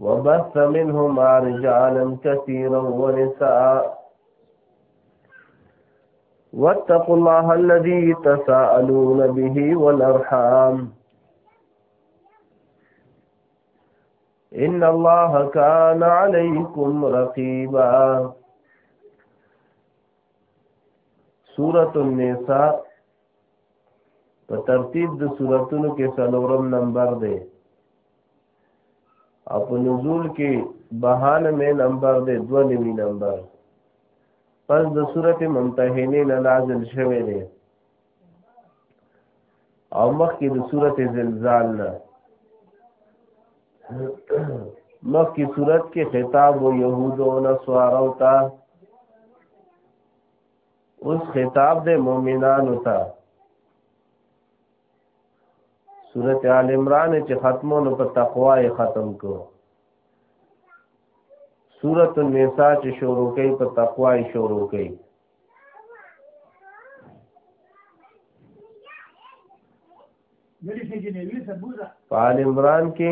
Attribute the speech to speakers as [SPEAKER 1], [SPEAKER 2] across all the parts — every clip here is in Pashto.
[SPEAKER 1] وبث منهما رجالا كثيرا ونساء واتقوا الله الذي تساءلون به والأرحام إن الله كان عليكم رقيبا سورة النساء په ترتیب د سوراتونو کې څلورم نمبر دی او په نزول کې بهانه مې نمبر دی دوه نوي نمبر پس د سورته ممتحنه نه نازل شوه دی او مخکې د سورته زلزال نه مخکې صورت کې خطاب و يهود او نصارو ته اوس خطاب د مؤمنانو ته سورت آل عمران چې ختمونو په تقوا یې ختم کو سورت النساء چې شروع کړي په تقوا یې شروع کړي فال عمران کې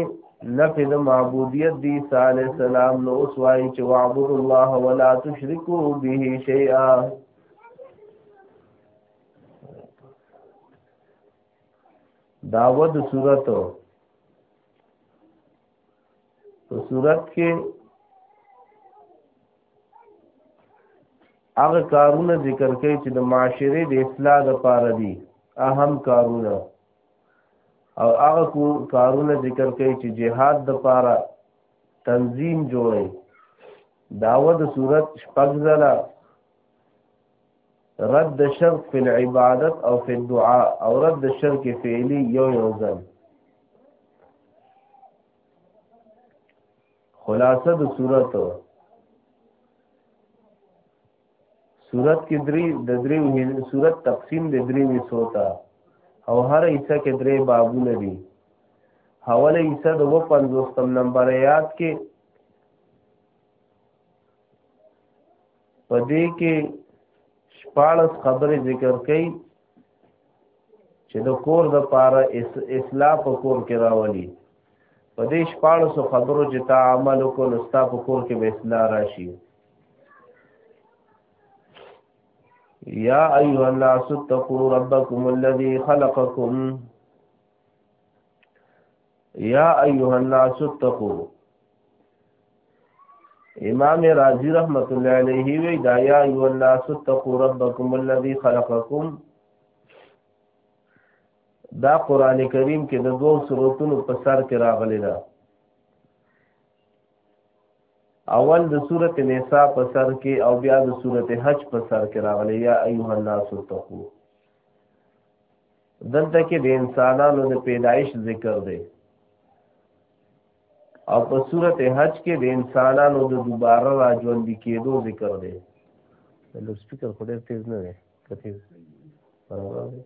[SPEAKER 1] نفی د معبودیت دی صالح السلام نو اوس وایي چې واعبد الله ولا تشرکو به شیئا داود صورت په صورت کې هغه کارونه ذکر کوي چې د معاشره د اصلاح لپاره دي اهم کارونه او هغه کارونه ذکر کوي چې جهاد د لپاره تنظیم جوړي داوه د صورت شپږ ځله رد د شرک فی العبادت او فی الدعاء او رد د شرک فعلی یو یو ځل خلاصه د صورت صورت کې درې د درې صورت تقسیم د درې حصو ته او هر حصہ کې درې بابونه دي حواله حصہ د 55 نمبر آیات کې پدې کې شپارس خبرې ذکر کړي چې د کور د پاره اصلاح په کور کې راولي په دې شپاړو سو خبرو چې تا عمل وکړو نو ستا په کور کې به اصلاح راشي یا ایها الناس اتقوا ربکم الذی خلقکم یا ایها الناس اتقوا امام رازی رحمت الله علیه وی دا یا ایو الناس اتقوا ربکم الذی خلقکم دا قران کریم کې د دوو سوراتونو په سر کې راغلی دا اول د سورت نساء په سر کې او بیا د سورت حج په سر کې راغلی یا ایها الناس تقو دلته کې د انسانانو د پیدایش ذکر دی او په سورت حج کې د انسانانو د دوباره راژوندي کېدو ذکر دی لو سپیکر خو ډېر تیز نه دی کثیر برابر دی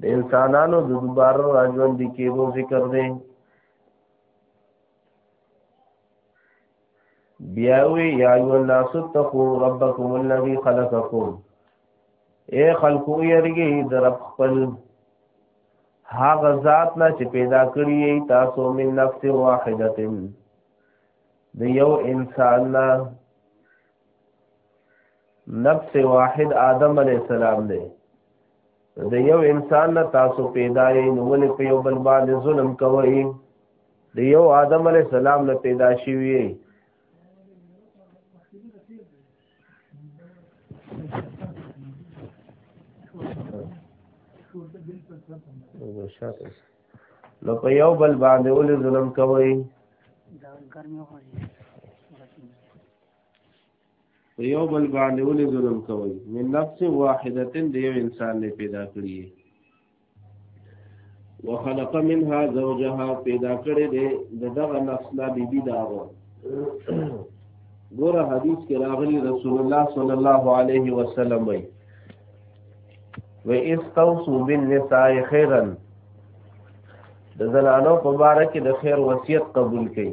[SPEAKER 1] د انسانانو د دوباره راژوند کېدو ذکر دی بیا وی یا ایو الناس تقوا ربکم الذی خلقکم اے خلقو یریږي د رب خپل هغه ذات نه چې پیدا کړی تاسو من نفس واحده د یو انسان نه نفس واحد آدم علی السلام دی د یو انسان نه تاسو پیدا یې نو ولې په یو بل باندې ظلم کوئ د یو آدم علی السلام نه پیدا شوی نو په یو بل باندې ولې ظلم کوئ په یو بل باندې ولې ظلم کوي من نفس واحده د یو انسان نه پیدا کړی وخلق منها زوجها پیدا کړی دی د دغه نفس نه بیبي دا و ګوره حدیث کې راغلی رسول الله صلی الله علیه وسلم وی و استوصوا بالنساء خیرا د زنانو په باره کې د خیر وصیت قبول کړي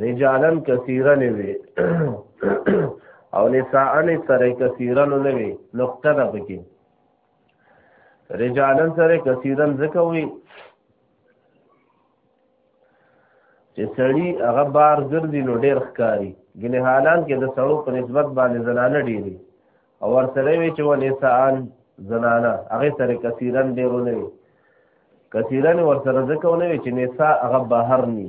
[SPEAKER 1] رجالا کثیرا وی او نساء نه سره کثیرا نه وی نقطه ده پکې رجالا سره کثیرا ځکه وی چې سړی هغه بار ګرځي نو ډیر ښکاری ګنې حالان کې د سړو په نسبت باندې زنانه ډیری او ورسره وی چې ونه سان زنانه هغه سره کثیرا ډیرونه وی کثیرا ورسره ځکه ونه وی چې نساء هغه بهر ني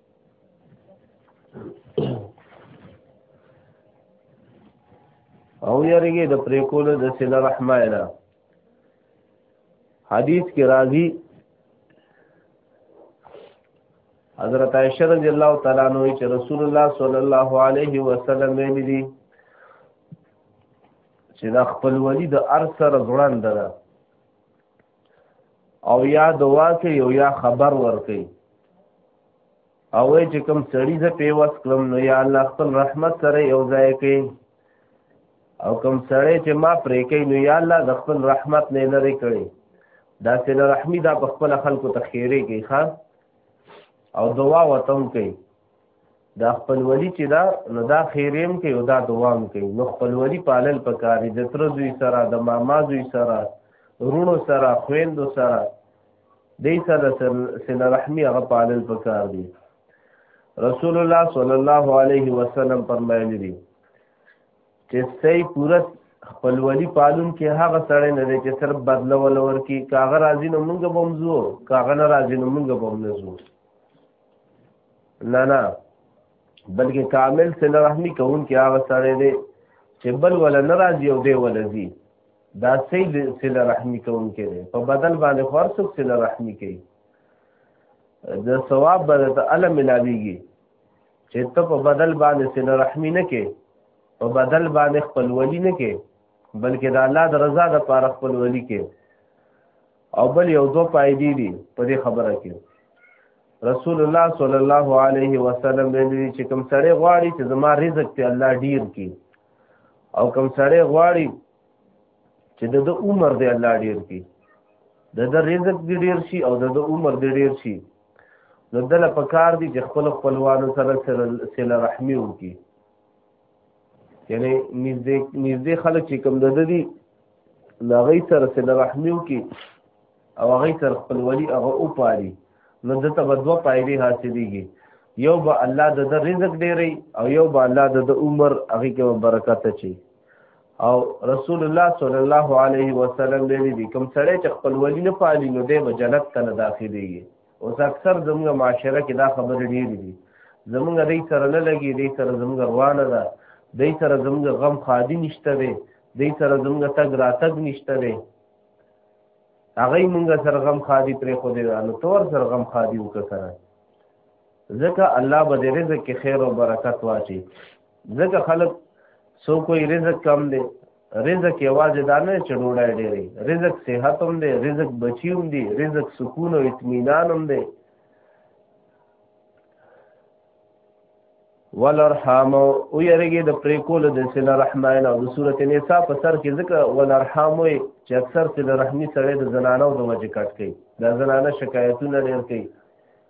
[SPEAKER 1] او یریږي د پریکول د سله رحمه نه حدیث کې راځي حضرت عائشہ رضی الله تعالی عنها چې رسول الله صلی الله علیه وسلم ویلي دي چې دا خپل ولی د ارث سره ځوړند ده او یا دوا کې یو یا خبر ورکي او چې کوم سړی زه په وس کړم نو یا الله خپل رحمت سره یو ځای کې او کوم سړی چې ما پرې کوي نو یا الله د خپل رحمت نه لري کړي دا چې د رحمی دا په خپل خلکو ته خیره کوي خان او دعا وتم کوي دا خپلولی چې دا نو دا خیریم کوي او دا دوام کوي نو خپلولی پالل پکاري د تر دوی سره د ماما دوی سره رونو سره خويندو سره دې سره سره رحمی هغه پالل پکار دي رسول الله صلی الله علیه وسلم فرمایلی دي چې سې پوره خپلولی پالون کې هغه سړی نه دی چې صرف بدله ولور کې کاغه راځي نو مونږ بمزو کاغه نه راځي نو مونږ بمنزو نه نه بلکې کامل سره رحمی کون کې هغه سره دی چې بل ولا ناراضي او دی ولا زی دا سید سره رحمی کون کې دی په بدل باندې خورڅوک سره رحمی کوي د ثواب بدل ته ال ملاویږي چې ته په بدل باندې سره رحمی نه کې په بدل باندې خپل ولی نه کې بلکې د الله د رضا د پاره خپل ولی کې او بل یو دو فائدې دي په دې خبره کې رسول الله صلی الله علیه وسلم ویلي چې کوم سړی غواړي چې زما رزق ته الله ډیر کړي او کوم سړی غواړي چې د عمر دی الله ډیر کړي د د رزق دی ډیر شي او د د عمر دی ډیر شي نو دله پکار دي چې خپل خپلوانو سره سره رحمی وکړي یعنی نږدې نږدې خلک چې کوم د دې لغې سره سره رحمیو کې او هغه سره خپل ولی هغه او پاري نو دته به دوه پایلې حاصلېږي یو به الله د رزق ډېری او یو به الله د عمر هغه کې برکت چي او رسول الله صلی الله علیه وسلم ویلي دي کوم سړی چې خپل ولی نه پالي نو دی به جنت ته نه داخليږي اوس اکثر زموږ معاشره کې دا خبرې ډېرې دي زموږ دی سره نه لګي دی سره زموږ روانه ده دی سره زموږ غم خادي نشته دی دی سره زموږ تګ راتګ نشته دی هغه مونږ سره غم خادي پرې خو دی نو تور سره غم خادي وکړه سره ځکه الله به دې رزق کې خیر او برکت واچي ځکه خلک سو کوئی رزق کم دی رزق یوازې دا نه چې ډوډۍ ډېرې رزق صحت هم دی رزق بچی هم دی رزق سکون او اطمینان هم دی ولرحام او یریږي د پریکول د سل رحمان او د سوره نساء په سر کې ذکر ولرحام چې اکثر سل رحمی سره د زنانو د وجه کټ کوي د زنانه شکایتونه ډېر کوي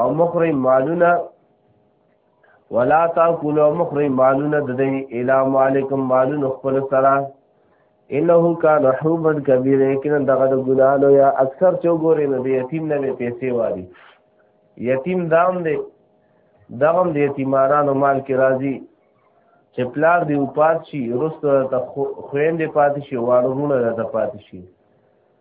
[SPEAKER 1] او مخری مالونه ولا تاکلوا مخری مالونه د دې الا مالکم مالون خپل سره انه کان حوبا کبیر یقینا دغه د ګناه لو یا اکثر چې ګورې نو د یتیم نه پیسې واري یتیم دام دی دغم د یتیمانو مال کې راځي چې پلار دی او پات شي رسته ته خويندې پات شي وارونه ته پات شي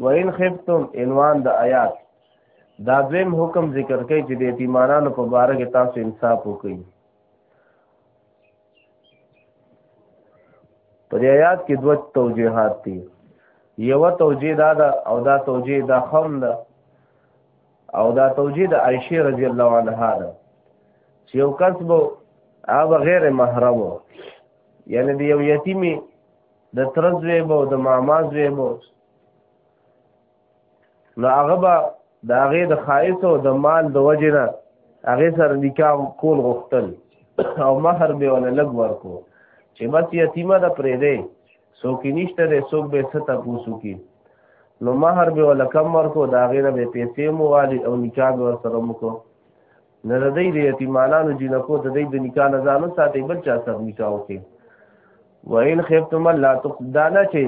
[SPEAKER 1] وَإِنْ خِفْتُمْ عنوان د آیات دا دویم حکم ذکر کوي چې د یتیمانانو په باره کې تاسو انصاف وکړئ په دې آیات کې دوه توجیهات دي یو توجیه دا ده او دا توجیه دا خم ده او دا توجیه د عائشه رضی الله عنها ده چې یو کس به هغه غیر محرم یعنی د یو یتیمې د ترز ویب او د ماماز ویب نو هغه به د هغې د خایس او د مال د وجې نه هغې سره نکاح کول غوښتل او مهر به ولا لګ ورکو چې بس یتیمه د پرې دی څوک نشته دی څوک به څه تاسو کی نو مہر به ولا کم ورکو دا غیره به پیسې مو والی او نکاح ور سره مو کو نه د دې د یتیمانانو جنکو د دې د نکاح نه ځانو ساتي بل چا سره نکاح وکړي وان خفتم الله تقدانا چې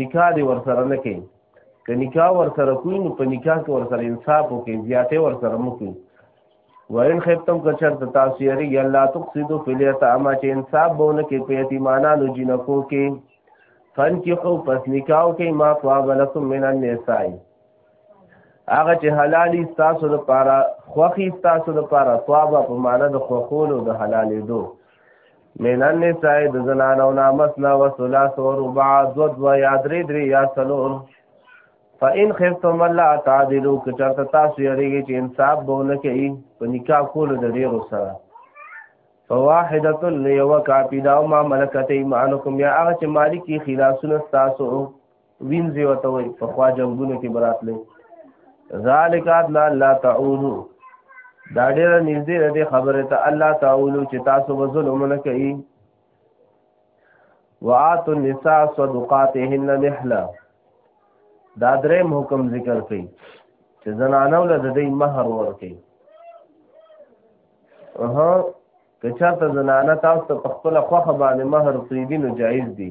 [SPEAKER 1] نکاح دی ور سره نه کوي که نکاح ور سره کوي نو په نکاح کې ور سره انصاف وکړي زیاته ور سره مو کوي وان خفتم که چرت تاسو یری الله تقصدو فلیت اما چې انصاف بونه کې په یتیمانانو جنکو کې فن کې خو پس نکاح کې ما فوا ولکم من النساء هغه چې حلالي تاسو د پاره خوخي تاسو د پاره توابه په معنا د خوخولو د حلالې دو من النساء د زنانو نا مثنا و ثلاث و ربع دو دو یا درې درې یا څلور فإن خفتم الله تعدلوا کچرته تاسو یریږي چې انصاف بونه کوي په نکاح کولو د ډیرو سره فواحدۃ لیو کافی دا ما ملکت ایمانکم یا هغه چې مالکی خلاصونه تاسو وینځي وته وي په خوا جنگونو کې براتلې ذالک ادنا لا تعولو دا ډیره نږدې ده خبره ته الله تعولو چې تاسو به ظلم نه کوي وات النساء صدقاتهن نحلا دا درې حکم ذکر کړي چې زنانو له دې مہر ورکړي اها که چاته زنانه تاسو په خپل خوخه باندې مہر پریدي نو جایز دي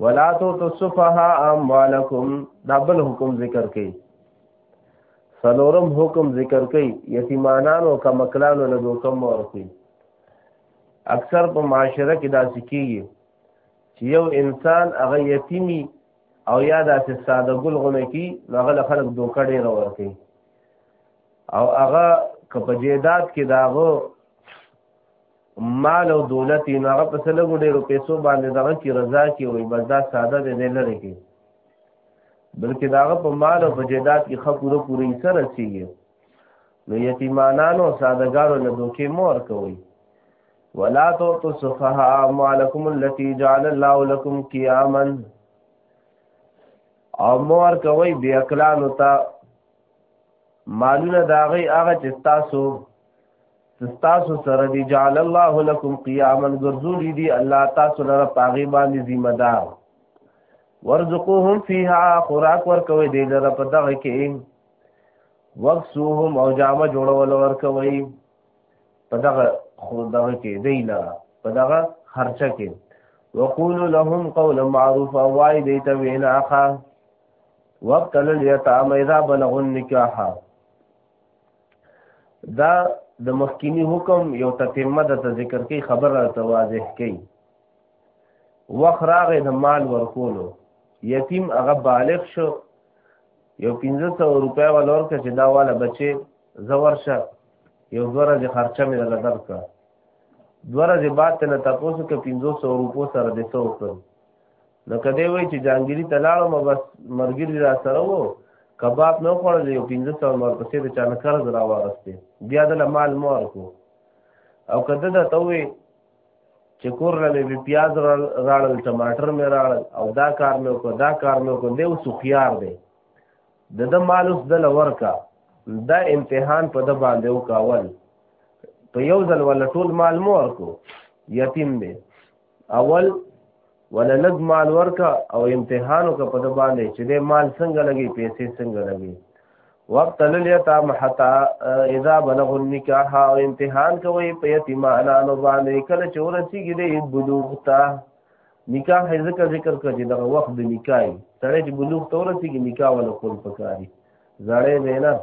[SPEAKER 1] ولا تو تصفها اموالکم دا بل حکم ذکر کئ سلورم حکم ذکر کئ یتیمانانو کمکلانو له حکم ورکړي اکثر په معاشره کې دا سکیږي چې یو انسان هغه یتیمی او یا داسې ساده ګل غونه کی هغه له خلک دوکه ډیر ورکړي او هغه که په جیدات کې داغو مال او دولت نو هغه په سلګو ډیرو پیسو باندې دغه کی رضا کی وي بس دا ساده دی نه لري کی بلکې داغه په مال او په جیدات کې خه پوره پوره یې سره سیږي نو یتیمانانو سادهګانو له دوکې مور کوي ولا تو تصفها اموالکم التي جعل الله لكم قياما او مور کوي بیا کلانو ته مالونه داغي هغه چې تاسو تاسو سره دی جعل الله لكم قياما ګرځولي دي الله تاسو لپاره پاغي باندې ذمہ دار ورزقوهم فيها خوراک ورکوي دی لپاره په دغه کې وقسوهم او جامه جوړول ورکوي په دغه خو دغه کې دی لپاره په دغه خرچه کې وقولو لهم قولا معروفا وای دی ته وینا ښه وقتل الیتام اذا بلغوا النکاح دا د مخکینی حکم یو تتمه د ذکر کې خبره ته واضح کړي وخت راغې د مال ورکولو یتیم هغه بالغ شو یو 1500 روپیا ولور کې چې دا والا بچي زور شه یو دوره د خرچه مې لګر کړ دوره د بعد ته تاسو کې 1500 روپو سره د څو کړ نو کدی وای چې جانګيري ته لاړم بس مرګري را سره وو کباب نو خوړل یو 1500 مر پسې د چانه قرض را واغسته بیا د مال مور کو او کده دا ته وای چې کور نه به پیاز راړل ټماټر مې راړل او دا کار مې کو دا کار مې کو دیو سخيار دی د د مال اوس د لور کا دا امتحان په د باندې وکاول په یو ځل ول ټول مال مور کو یتیم دی اول ولا لګ مال ورکا او امتحانو کا په د باندې چې د مال څنګه لګي پیسې څنګه لګي وقت للیتا محتا اذا بلغ النکاح او امتحان کوي په یتیمانانو باندې کله چې ورسیږي د بلوغ ته نکاح ذکر ذکر کړي دغه وخت د نکاح سره چې بلوغ ته ورسیږي نکاح ولا کول پکاري زړې وینا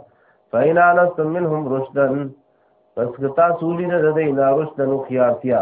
[SPEAKER 1] فینا لستم منهم رشدن پس کتا سولی نه د دې نارشدن خيارتیا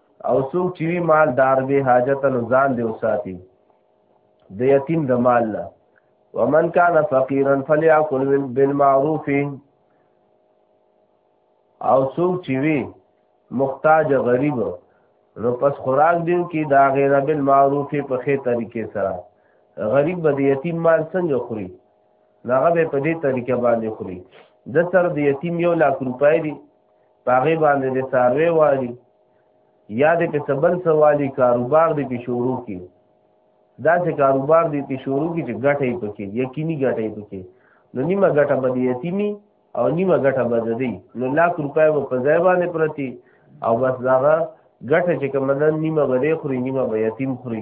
[SPEAKER 1] او څوک چې وی مال دار به حاجت نو ځان دی وساتي د یتیم د مال نه ومن کان فقیرا فلیاکل بالمعروف او څوک چې وی محتاج غریب نو پس خوراک دیو کې دا غیر بالمعروف په خې طریقې سره غریب به د یتیم مال څنګه خوري هغه به په دې طریقه باندې خوري د سر د یتیم یو لاک روپۍ دی پاغه باندې د ساروي والی یا د په سبل سوالی کاروبار دی په شروع کې دا چې کاروبار دی په شروع کې چې ګټه یې پکې یقیني ګټه یې پکې نو نیمه ګټه به دی یتیمی او نیمه ګټه به دی نو لاک روپۍ به په ځای باندې پرتی او بس داغه ګټه چې کوم نه نیمه به دی خوري نیمه به یتیم خوري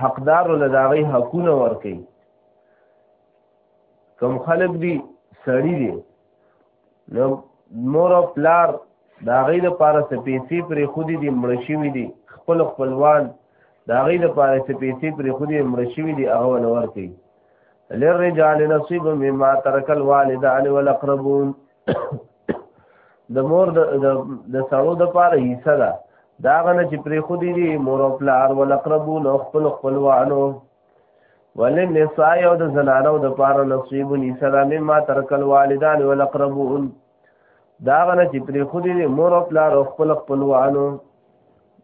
[SPEAKER 1] حقدار له داغي حقونه ورکي کم خلق دي سړی دي نو مور او پلار دا غي د پاره څه پیسې پرې خودي دي مړ شوی دي خپل خپلوان دا غي د پاره څه پیسې پرې خودي مړ شوی دي هغه ولور کوي للرجال نصيب مما ترك الوالدان والاقربون د مور د د سړو د پاره حصہ ده دا غنه چې پرې خو دي دي مور او پلار ول اقربون او خپل خپلوانو ولن نساء او د زنانو د پاره نصیب نساء مما ترک الوالدان ول اقربون دا غنه چې پرې خو دي مور او پلار او خپل خپلوانو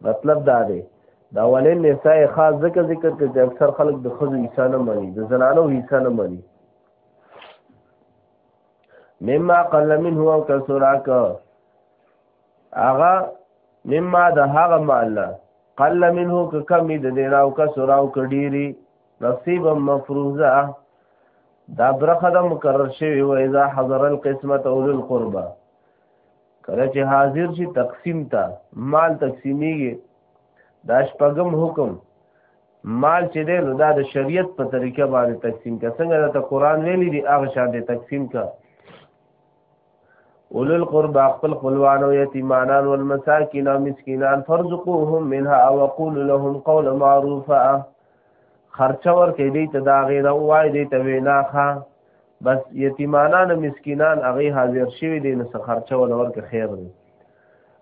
[SPEAKER 1] مطلب دا دی دا ولن نساء خاص ذکر ذکر کې چې اکثر خلک د خزو حصہ نه مانی د زنانو حصہ نه مانی مما قل منه او کسراک اغا مما د هغه مال قل منه ک کمی د دینا او کسرا او کډيري نصیب مفروزه دا برخه د مکرر شوی و اذا حضر القسمه اول القربه کله چې حاضر شي تقسیم ته مال تقسیمیږي دا شپږم حکم مال چې دی نو دا د شریعت په طریقه باندې تقسیم کا څنګه دا ته قران ویلي دی هغه شان دی تقسیم کا اولو القربى خپل خپلوان او یتیمانان او المساکین او مسکینان فرزقوهم منها او قول لهم قولا معروفا خرچ ور کې دی ته دا غیر او وای دی ته وینا ښا بس یتیمانان مسکینان هغه حاضر شوی دی نو خرچ ور کې خیر دی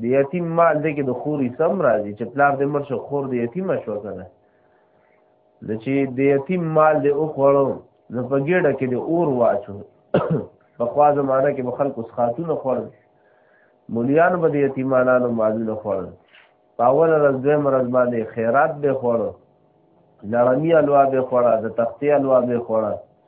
[SPEAKER 1] د یتیم مال دی کې د خوري سم راځي چې پلار دې مرشه خور د یتیم شو کنه د چې د یتیم مال دې او خوړو نو په ګډه کې د اور واچو په خوا زمانہ کې به خلکو سخاتونه خوړل مولیان به د یتیمانانو مالونه خوړل په اول ورځ دویم ورځ باندې خیرات به خوړل لړمی الوا به خوړه د تختی الوا به خوړه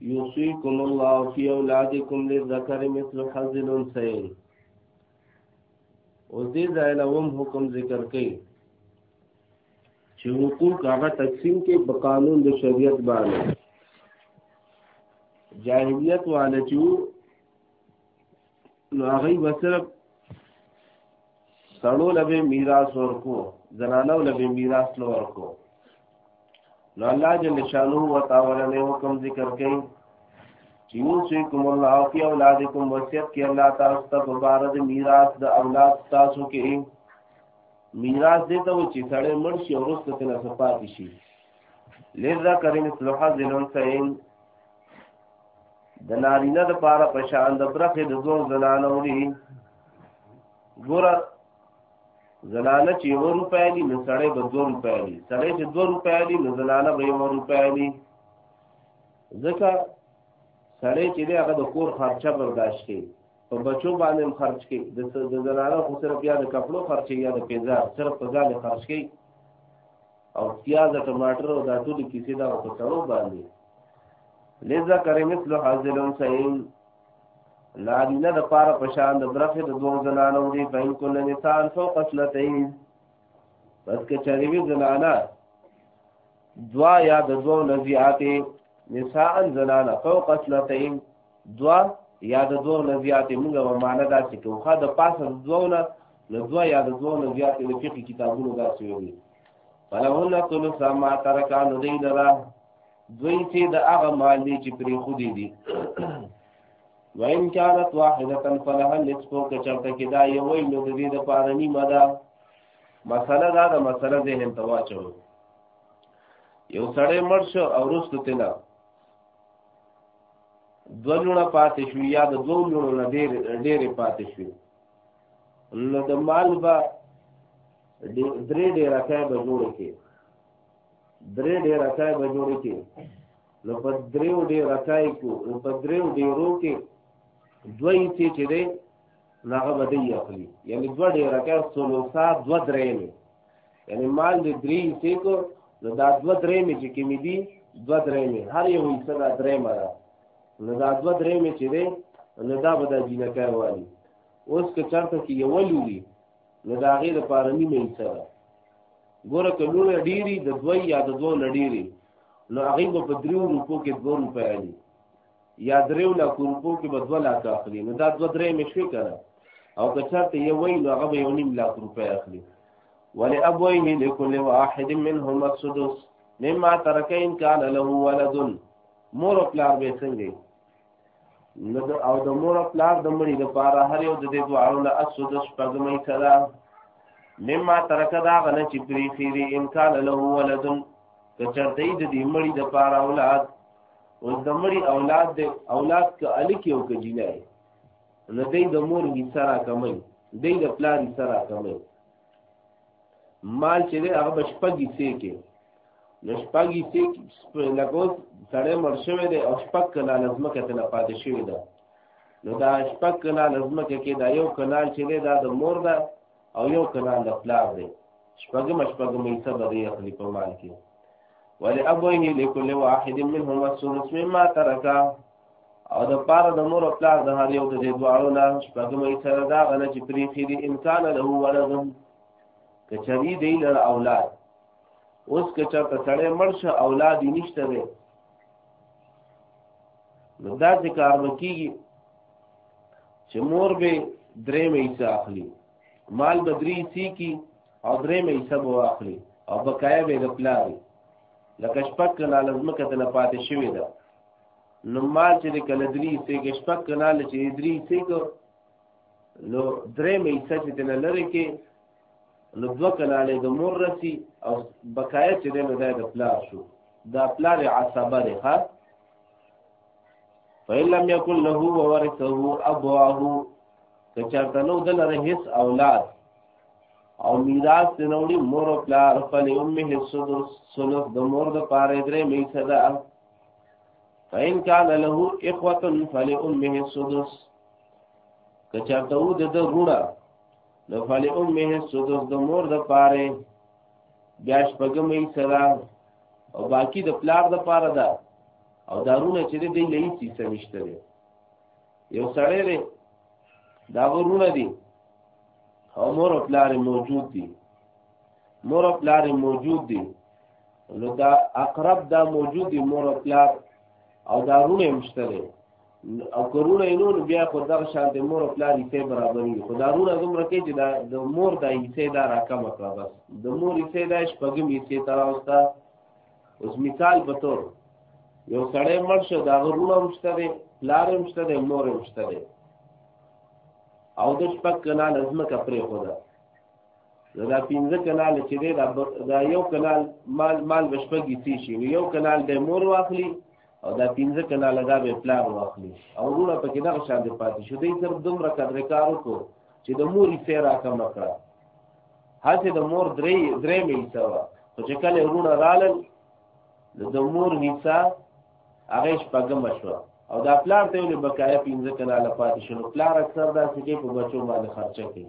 [SPEAKER 1] يوصيكم الله في أولادكم للذكر مثل حظ الأنثيين اوس دې ځای له هم حکم ذکر کړي چې حقوق هغه تقسیم کې په قانون د شریعت باندې جاهلیت والچو نو هغه به صرف سړو لبه میراث ورکو زنانو لبه میراث نو ورکو نو الله جل شانو وتعالى له حکم ذکر کوي چې یوسیکم الله فی اولادکم وصیت کې الله تاسو ته مبارک میراث د اولاد تاسو کې میراث دې ته چې سړی مړ شي او رسته ته نه صفات شي لذا کریم صلوحه ذلون سین د نارینه د پاره په شان د برخې د دوه زنانه وړي ګوره زنانه چې یو روپۍ دي نو سړی به دوه روپۍ دي سړی چې دوه روپۍ دي نو زنانه به یو روپۍ دي ځکه سړی چې دی هغه د کور خرچه برداشت کوي په بچو باندې هم خرچ کوي د زنانه خو صرف یا د کپړو خرچ کوي یا د پیزار صرف په ځان خرچ کوي او پیاز ټماټر او دا ټول کیسې دا په سړو باندې لذکر مثل حاضر سین نارینه د پاره پشان د برخې د دوه زنانو دی فین کل نسان فوق اسنتین پس که چریوی زنانا دوا یا د دوه نزیاتی نسان زنانا فوق اسنتین دوا یا د دوه نزیاتی موږ و معنا دا چې کوخه د پاسه د دوه نه د دوه یا د دوه نزیاتی د فقې کتابونو دا سوي دي فلهن ثلث ما ترکان دیدرا دوی چې د هغه مال دی چې پرې خودي دي وان كانت واحده فلها النصف کچرته کې دا یو وی نو د دې د پاره نیمه ده مسله دا د مسله ذهن ته واچو یو سړی مړ شو او رستو تنه دوه لونه پاتې شو یا د دوه لونو نه ډېر ډېرې پاتې شو نو د مال به درې ډېره کای به جوړ کې درې ډېر راکای به جوړ کې نو په دریو ډېر راکای کو په دریو ډېرو کې دوی چې چې دی هغه به دی اخلي یعنی دوه ډېر راکای سلوسا دوه درې نه یعنی مال دې درې چې کو نو دا دوه درې مې چې کمی دي دوه درې مې هر یو حصہ دا درې مې ده نو دا دوه درې مې چې دی نو دا به د جینکای والی اوس که چرته کې یو لوري نو دا غي د پاره نیمه حصہ ده ګوره کلونه ډیری د دوی یا د دوه نډیری نو هغه به په دریو روپو کې دوه روپۍ اخلي یا دریو لا روپو کې به دوه لاک اخلي نو دا دوه درې مشوي کړه او که چرته یو وی نو هغه به یو نیم لاک روپۍ اخلي ولی ابویه لكل واحد منهما السدس مما ترک ان کان له ولد مور او پلار به څنګه نو د او د مور پلار د مړي د پاره هر یو د دې دعاو نه اسود شپږمې صدا مما ترک دا غنه چې پریخي دي ان کان له ولد کچرته د دې مړي د پاره اولاد او د مړي اولاد د اولاد ک الک یو ک جنای نو دې د مور هي سره کمل دې د پلار سره کمل مال چې دی هغه به شپږ حصې کې نو شپږ حصې لکه اوس سړی مړ شوی دی او شپږ کناله ځمکه ته نه پاتې شوې ده نو دا شپږ کناله ځمکه کې دا یو کنال چې دی دا د مور ده او یو کنال د پلار دی شپږم شپږم حصه به دی اخلي په مال کې ولأبويه لكل واحد منهما الثلث مما ترك او د پاره د مور او پلار د هر یو د دې دواړو نه شپږمه یې سره دا غنه چې پریخي دي امکان له ولدم که چری دی لر اولاد اوس که چرته سړی مړ شه اولاد یې نشته دی نو دا چې کار وکیږي چې مور به درې مېسه اخلي مال به درې سی کی او درې مېسه به اخلي او بقایا به د پلار لکه شپږ کله لازمه کته نه پاتې شوی ده نو مال چې د کله درې سې کې شپږ کنال چې درې سې کو نو درې مې څه چې تنه لره کې نو دوه کنالې د مور رسی او بقایا چې نو دا د پلا شو دا پلا د عصبه ده ها فإن لم يكن له وورثه أبواه کچارته نو دل رهس اولاد او میراث تنوړي مور او پلار خپل امه سدس سلف د مور د پاره درې مې صدا فإن كان له إخوة فلأمه السدس کچارته و د غوړه نو فلأمه السدس د مور د پاره بیا شپږمې سره او باقی د پلار د پاره ده او دارونه چې د دې لې څه څه نشته دی یو سړی دی دا ورونه دي او مور او پلار موجود دي مور او پلار موجود دي نو دا اقرب دا موجود دی مور او پلار او دا رونه مشته دی او کرونه نو بیا خو دغه شان د مور او پلار یې برابر وي خو دا رونه دومره کې چې دا د مور د یې دا راکم کړه بس د مور یې دا شپږم یې تر اوسه اوس مثال به تور یو سړی مړ شو دا رونه مشته دی پلار مشته دی مور مشته دی او د شپږ کلان ازمکه پرې خو ده دا پنځه کلال چې دی دا یو کلال مال مال بشپږی سی شي یو کلال د مور واخلي او دا پنځه کلال دا به پلان واخلي او وروړه پکې دغه شان دی پاتې شو دی تر دومره قدر کار وکړو چې د مور یې سره کم کړه هڅه د مور درې درې مې سوا خو چې کله وروړه رالل د مور حصہ هغه شپږم شو او دا پلان ته یو بقایا پنځه کلال پاتې شو پلان اکثر دا چې په بچو باندې خرچه کوي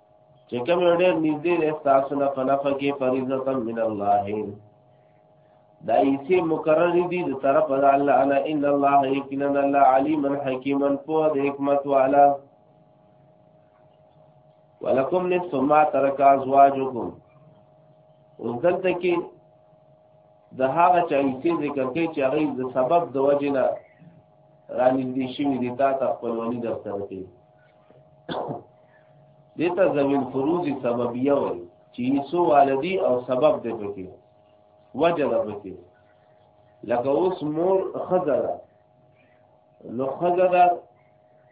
[SPEAKER 1] چې کوم یو ډېر نږدې دی ستاسو نه په نفع کې فریضه من الله دا ایسه مقرر دي د طرف د الله انا ان الله یقینا الله علیم حکیم په د حکمت والا ولکم نصف ما ترک ازواجکم اوس دلته کې د هغه چا ایسه ذکر کوي چې هغه د سبب د وجنه رانږدې شوی دي تا ته خپلوانی درته کوي دیتا زویل فروزی سببیه وی چی ایسو والدی او سبب دی بکی وجه دی بکی لکه اوس مور خزر نو خزر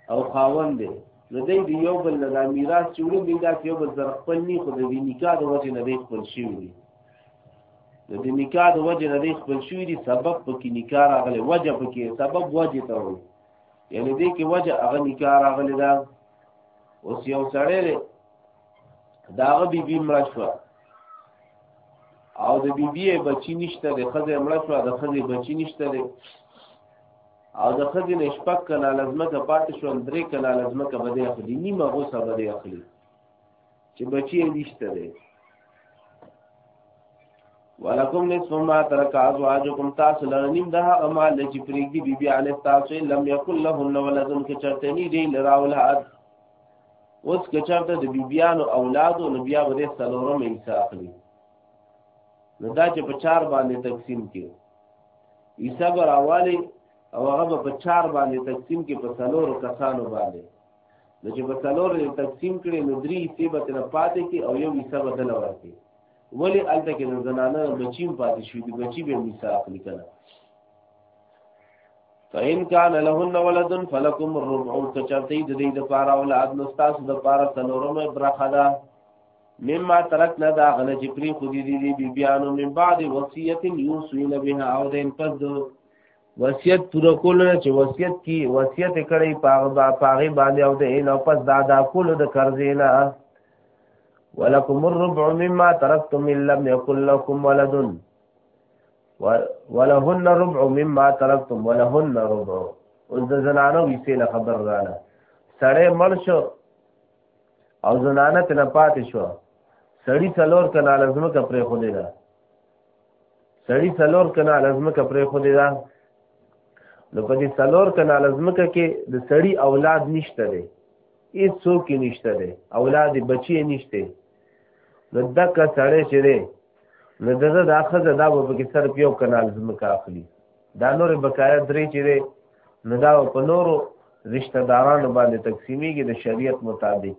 [SPEAKER 1] او خاون دی نو دی دی یو بل دا میراث چې وړي دی دا یو بل سره خپل نه خو د دې نکاح د وجه نه دی خپل شي وي د دې نکاح د وجه نه دی خپل شي دي سبب پکې نکاح راغلی وجه پکې سبب وجه ته وي یعنی دې کې وجه هغه نکاح راغلی دا اوس یو سړی دی داغه بی بی مړه شو او د بی بی بچی نشته د خزه مړه شو د خزه بچی نشته دی او د خزه نشپک کنا لازمه پاتې شو درې کنا لازمه بده اخلي نیمه غوسه بده اخلي چې بچی نشته دی ولکم نصف ما ترک ازواجکم تاسو لره نیم ده هغه مال چې پرېږدي بی بی علی تاسو لم یکل لهن ولدن که چرته نی دی لرا اولاد اوس که چرته د بی بیانو اولادو نو بیا به سلورم حصہ اخلي نو دا چې په چار باندې تقسیم کې حصہ به راوالي او هغه په چار باندې تقسیم کې په سلورو کسانو باندې نو چې په څلور تقسیم کړي نو درې حصې به تر پاتې کې او یو حصہ به دلته ورکړي ولی الته کې زنانه بچیم پاتې شوې دي بچی به حصہ اخلي کنه فإن كان لهن ولد فلكم الربع کچرته د دې د پاره اولاد نو تاسو د پاره څلورمه برخه ده مما ترکنا دا غنه چې پری خو دې دې بی بیانو من بعد وصیت یوسین بها او دین پس دو وصیت پوره کول نه چې وصیت کی وصیت کړي پاغه با پاغه باندې او د عین او پس دا دا کول د قرضې نه ولکم الربع مما ترکتم ان لم يكن لكم ولد ولهن ربع مما ترکتم ولهن ربع اوس د زنانو ویسه له خبر رااله سړی مړ شو او زنانه تنه پاتې شو سړی څلور کله لازمه کپره خو دی سړی څلور کنا لازمکه پرې خو دی دا نو په دې څلور کنا لازمکه کې د سړی اولاد نشته دی هیڅ څوک نشته دی اولاد بچی نشته نو دکه سړی چې دی نو دغه د اخزه دا به کې سر پیو کنا لازمکه اخلي دا نور بقایا درې چې دی نو دا په نورو رشتہ دارانو باندې تقسیمیږي د شریعت مطابق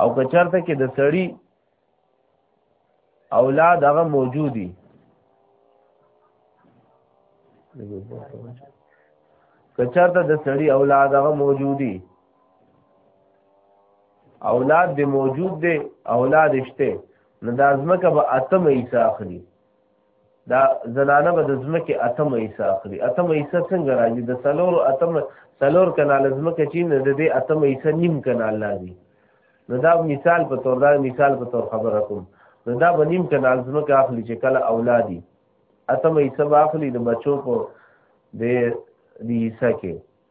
[SPEAKER 1] او که چرته کې د سړی اولاد هغه موجودی کچرته د سړی اولاد هغه موجودی اولاد دی موجود دی اولاد شته نو د ازمکه به اتم ایسا اخلي دا زنانه به د ځمکې اتم حصہ اخلي اتم حصہ څنګه راځي د سلور اتم سلور کنال ځمکه چې نه د دې اتم حصہ نیم کنال لازم نو دا مثال په تور دا مثال په تور خبره کوم نو دا به نیم کنال ځمکه اخلي چې کله اولادي اتم حصہ اخلي د بچو په د دې حصہ کې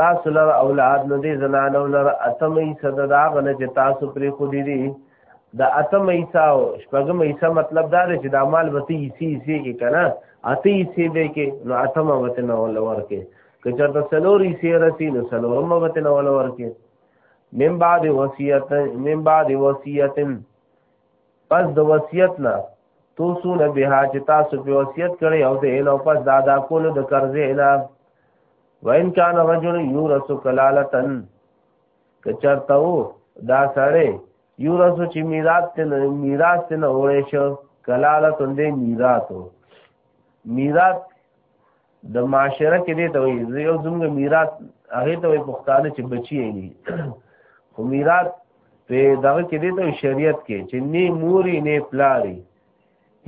[SPEAKER 1] تاسو لره اولاد نه دي زنانو لره اتم حصہ د داغه نه چې تاسو پرې خو دي دي د اتم حصہ او شپږم حصہ مطلب دا دی چې د مال به تی سی سی کې کنه اتی سی به کې نو اتم وته نه ول ورکه که چېرته سلوري سی رسی نو سلورم وته نه ول ورکه من بعد وصیت من بعد وصیت پس د وصیت نه تو سونه به چې تاسو په وصیت کړی او د اله پس دا دا کول د قرضې اله وان کان رجل یورث کلالتن کچرته وو دا سړی یورث چې میراث ته نه میراث ته نه وړې شو کلالتن دې میراث وو میراث د معاشره کې دې ته وي یو زموږ میراث هغه ته وي پښتانه چې بچي نه خو میراث په دغه کې دې ته شریعت کې چې نه موري نه پلاري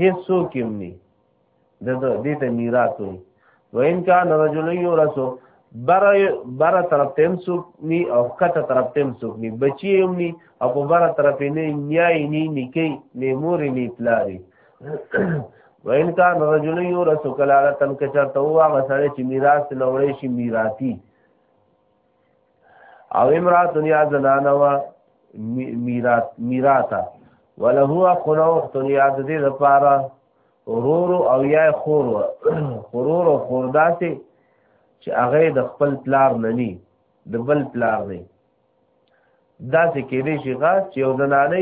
[SPEAKER 1] هیڅ څوک یې نه د دې ته میراث وي وین کان رجل یورثو بر بر طرف تم سوک نی او کته طرف تم سوک نی بچی هم نی او په بر طرف نه نیای نی نکی نی مور نی پلاری وین کان رجل یورثو کلاله تن کچا تو هغه سره چې میراث لوړې شي میراثی او امرات دنیا زنانه وا میرات میراتا وله هو خنو دنیا د دې لپاره ورور او یا خور ورور او خور داسې چې هغه د خپل پلار نه ني د بل پلار نه داسې کې دې شي غاز چې یو زنانه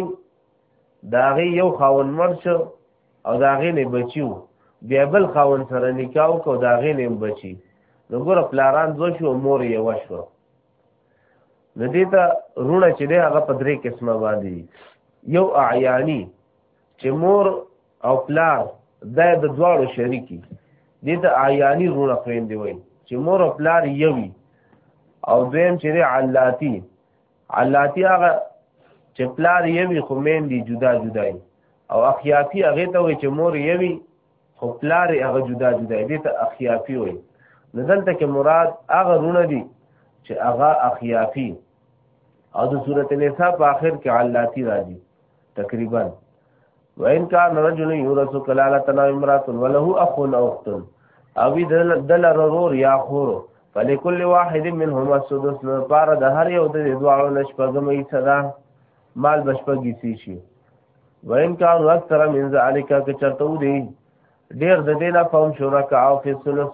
[SPEAKER 1] دا غي یو خاون مر شو او دا غي نه بچیو بیا بل خاون سره نکاح کو دا غي نه بچي نو ګور پلاران زو شو مور یې وشو نو دې ته رونه چې دې هغه په درې قسمه باندې یو اعیانی چې مور او پلار دا د دواړو شریکی دي ته عیانی رونه خويندې وي چې مور او پلار یوي او دویم چې علاتی علاتی هغه چې پلار یوي خو مین دي جدا جدا دي او اخیافی هغه ته وي چې مور یوي خو پلار هغه جدا جدا دي ته اخیافی وي نو دلته کې مراد هغه رونه دي چې هغه اخیافی او د سورته نساء په اخر کې علاتی راځي تقریبا وان کان رجل یورث کلاله تنا امرات وله اخ او اخت او دل رور یا خور فلکل واحد منهما السدس پار د هر یو د دواړو نشپګمې صدا مال بشپګی سی شي وان کان اکثر من ذلک که چرته دی ډیر د دینه فهم شرکا او فی الثلث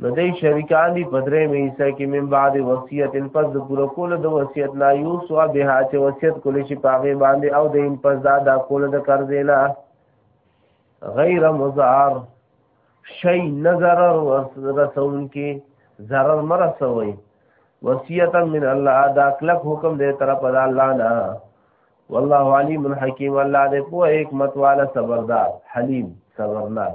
[SPEAKER 1] نو دای شریکان دی پدری می حصہ کې من بعد وصیت ان پس د پوره کول د وصیت نه یو سو به چې وصیت کول شي پاغه باندې او د ان پس دا دا کول د قرضې نه غیر مزار شی نظر رسون کې zarar مرسوي وصیتا من الله دا کلک حکم دی تر په الله نه والله علیم حکیم الله دې په حکمت والا صبردار حلیم صبرناک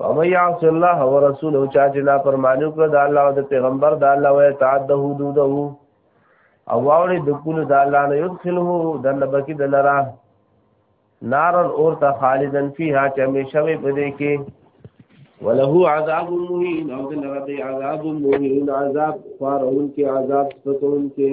[SPEAKER 1] ومن يعص الله ورسوله چا چې نا فرمانی وکړه د الله او د پیغمبر د الله او تعد حدوده او واوړي د کول د الله نه يدخله د لبکی د لرا نارن اور ته خالدن فيها چې همیشه وي پدې کې وله عذاب مهين او د لرا د عذاب مهين عذاب فارون کې عذاب ستون کې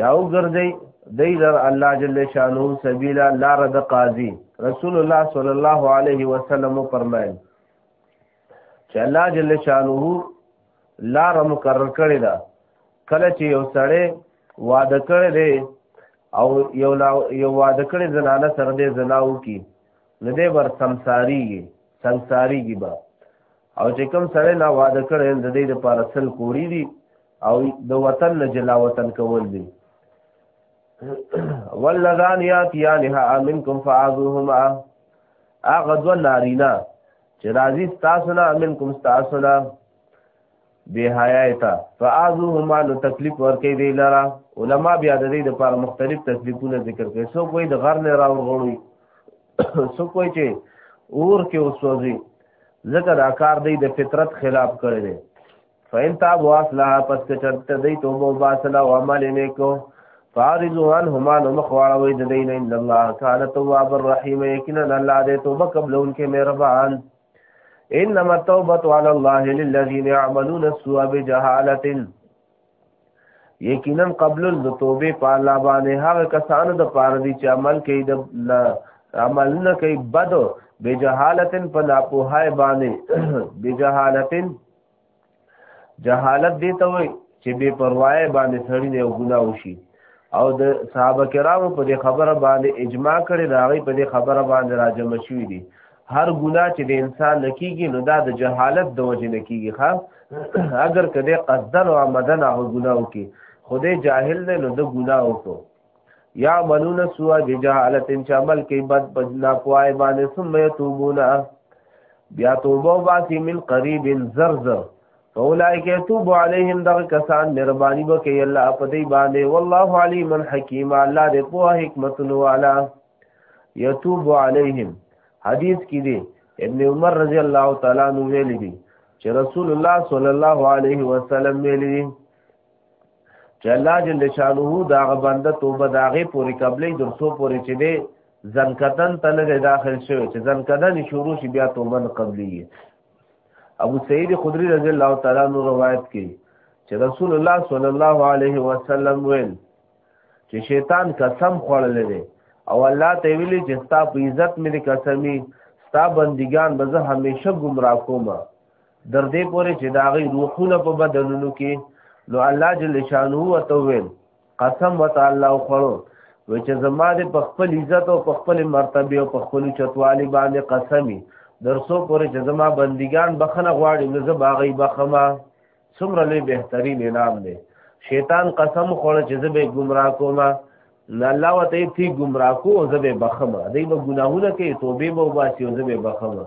[SPEAKER 1] یا وګرځي دای در الله جل شانو سبیلا لار د قاضي رسول الله صلی الله علیه وسلم فرمایل چې الله جل شانو لار مقرر کړی دا کله چې یو سړی واده کړی دی او یو لا یو واده کړی زنانه سره دی زناو کی نه دی ور سمساریږي سمساریږي با او چې کوم سره لا واده کړي د دې لپاره سل کوړي دي او د وطن نه جلا وطن کول دي والذان یاتیانها منکم فعذوهما اغذ نارینا چې راځي تاسو نه منکم تاسو نه بے حیاي ته فاعذوهما نو تکلیف ورکې دی لرا علما بیا د دې لپاره مختلف تکلیفونه ذکر کوي څوک وایي د غر نه راوړوي څوک وایي چې اور کې وسوځي ځکه دا کار دی د فطرت خلاف کړی دی فین تاب واصلح پس که چرته دی توبه وباسله او عمل یې نیکو فارضو عنهما نو مخواړوي د دین ان الله کان تواب الرحیم یقینا الله دې توبه قبلونکې مهربان انما التوبه على الله للذين يعملون السوء بجهاله یقینا قبل د توبه په الله باندې هغه کسانو د پاره دي چې عمل کوي د عمل نه کوي بد بجهالتن په ناپوهای باندې بجهالتن جهالت دی ته وای چې بے پروايي باندې سړی نه ګناه وشي او د صحابه کرامو په دې خبره باندې اجماع کړي دا غي په دې خبره باندې راجم شوی دي هر ګناه چې د انسان لکېږي نو دا د جهالت د وجې لکېږي ښا اگر کده قصدن او عمدن هغه ګناه وکي خدای جاهل دی نو د ګناه وکړو یا منون سوا بجالت ان عمل کې بد بجنا کوای باندې ثم یتوبون بیا توبه باسی من قریب زرز فاولائک یتوب علیهم دغه کسان مهرباني وکي الله په دې باندې والله علیم حکیم الله دې په حکمت نو والا یتوب علیهم حدیث کې دی ابن عمر رضی الله تعالی عنہ ویلي دي چې رسول الله صلی الله علیه وسلم ویلي چې الله جل شانه دا غبنده توبه داغه پوری قبلې درسو پوری چې دی ځنکدن تل داخل شو چې ځنکدن شروع شي بیا توبه نه قبلې ابو سعید خدری رضی الله تعالی عنہ روایت کړي چې رسول الله صلی الله علیه وسلم ویل چې شیطان قسم خوړلې دی او الله ته ویلي چې ستا په عزت مې قسمی ستا بندگان به زه همیشه گمراه کوم در دې پورې چې دا غي روحونه په بدنونو کې نو الله جل شانو وتویل قسم وتعالى خوړو و چې زما دې په خپل عزت او په خپل مرتبه او په خپل چتوالي باندې قسمي درسو پورې چې زما بندگان بخنه غواړي نو زه باغی بخما څومره لوی بهترین انعام دی شیطان قسم خوړ چې زه به گمراه کوم نه الله وته تی گمراه کو زه به بخما دای به ګناهونه کوي توبه به واسي زه به بخما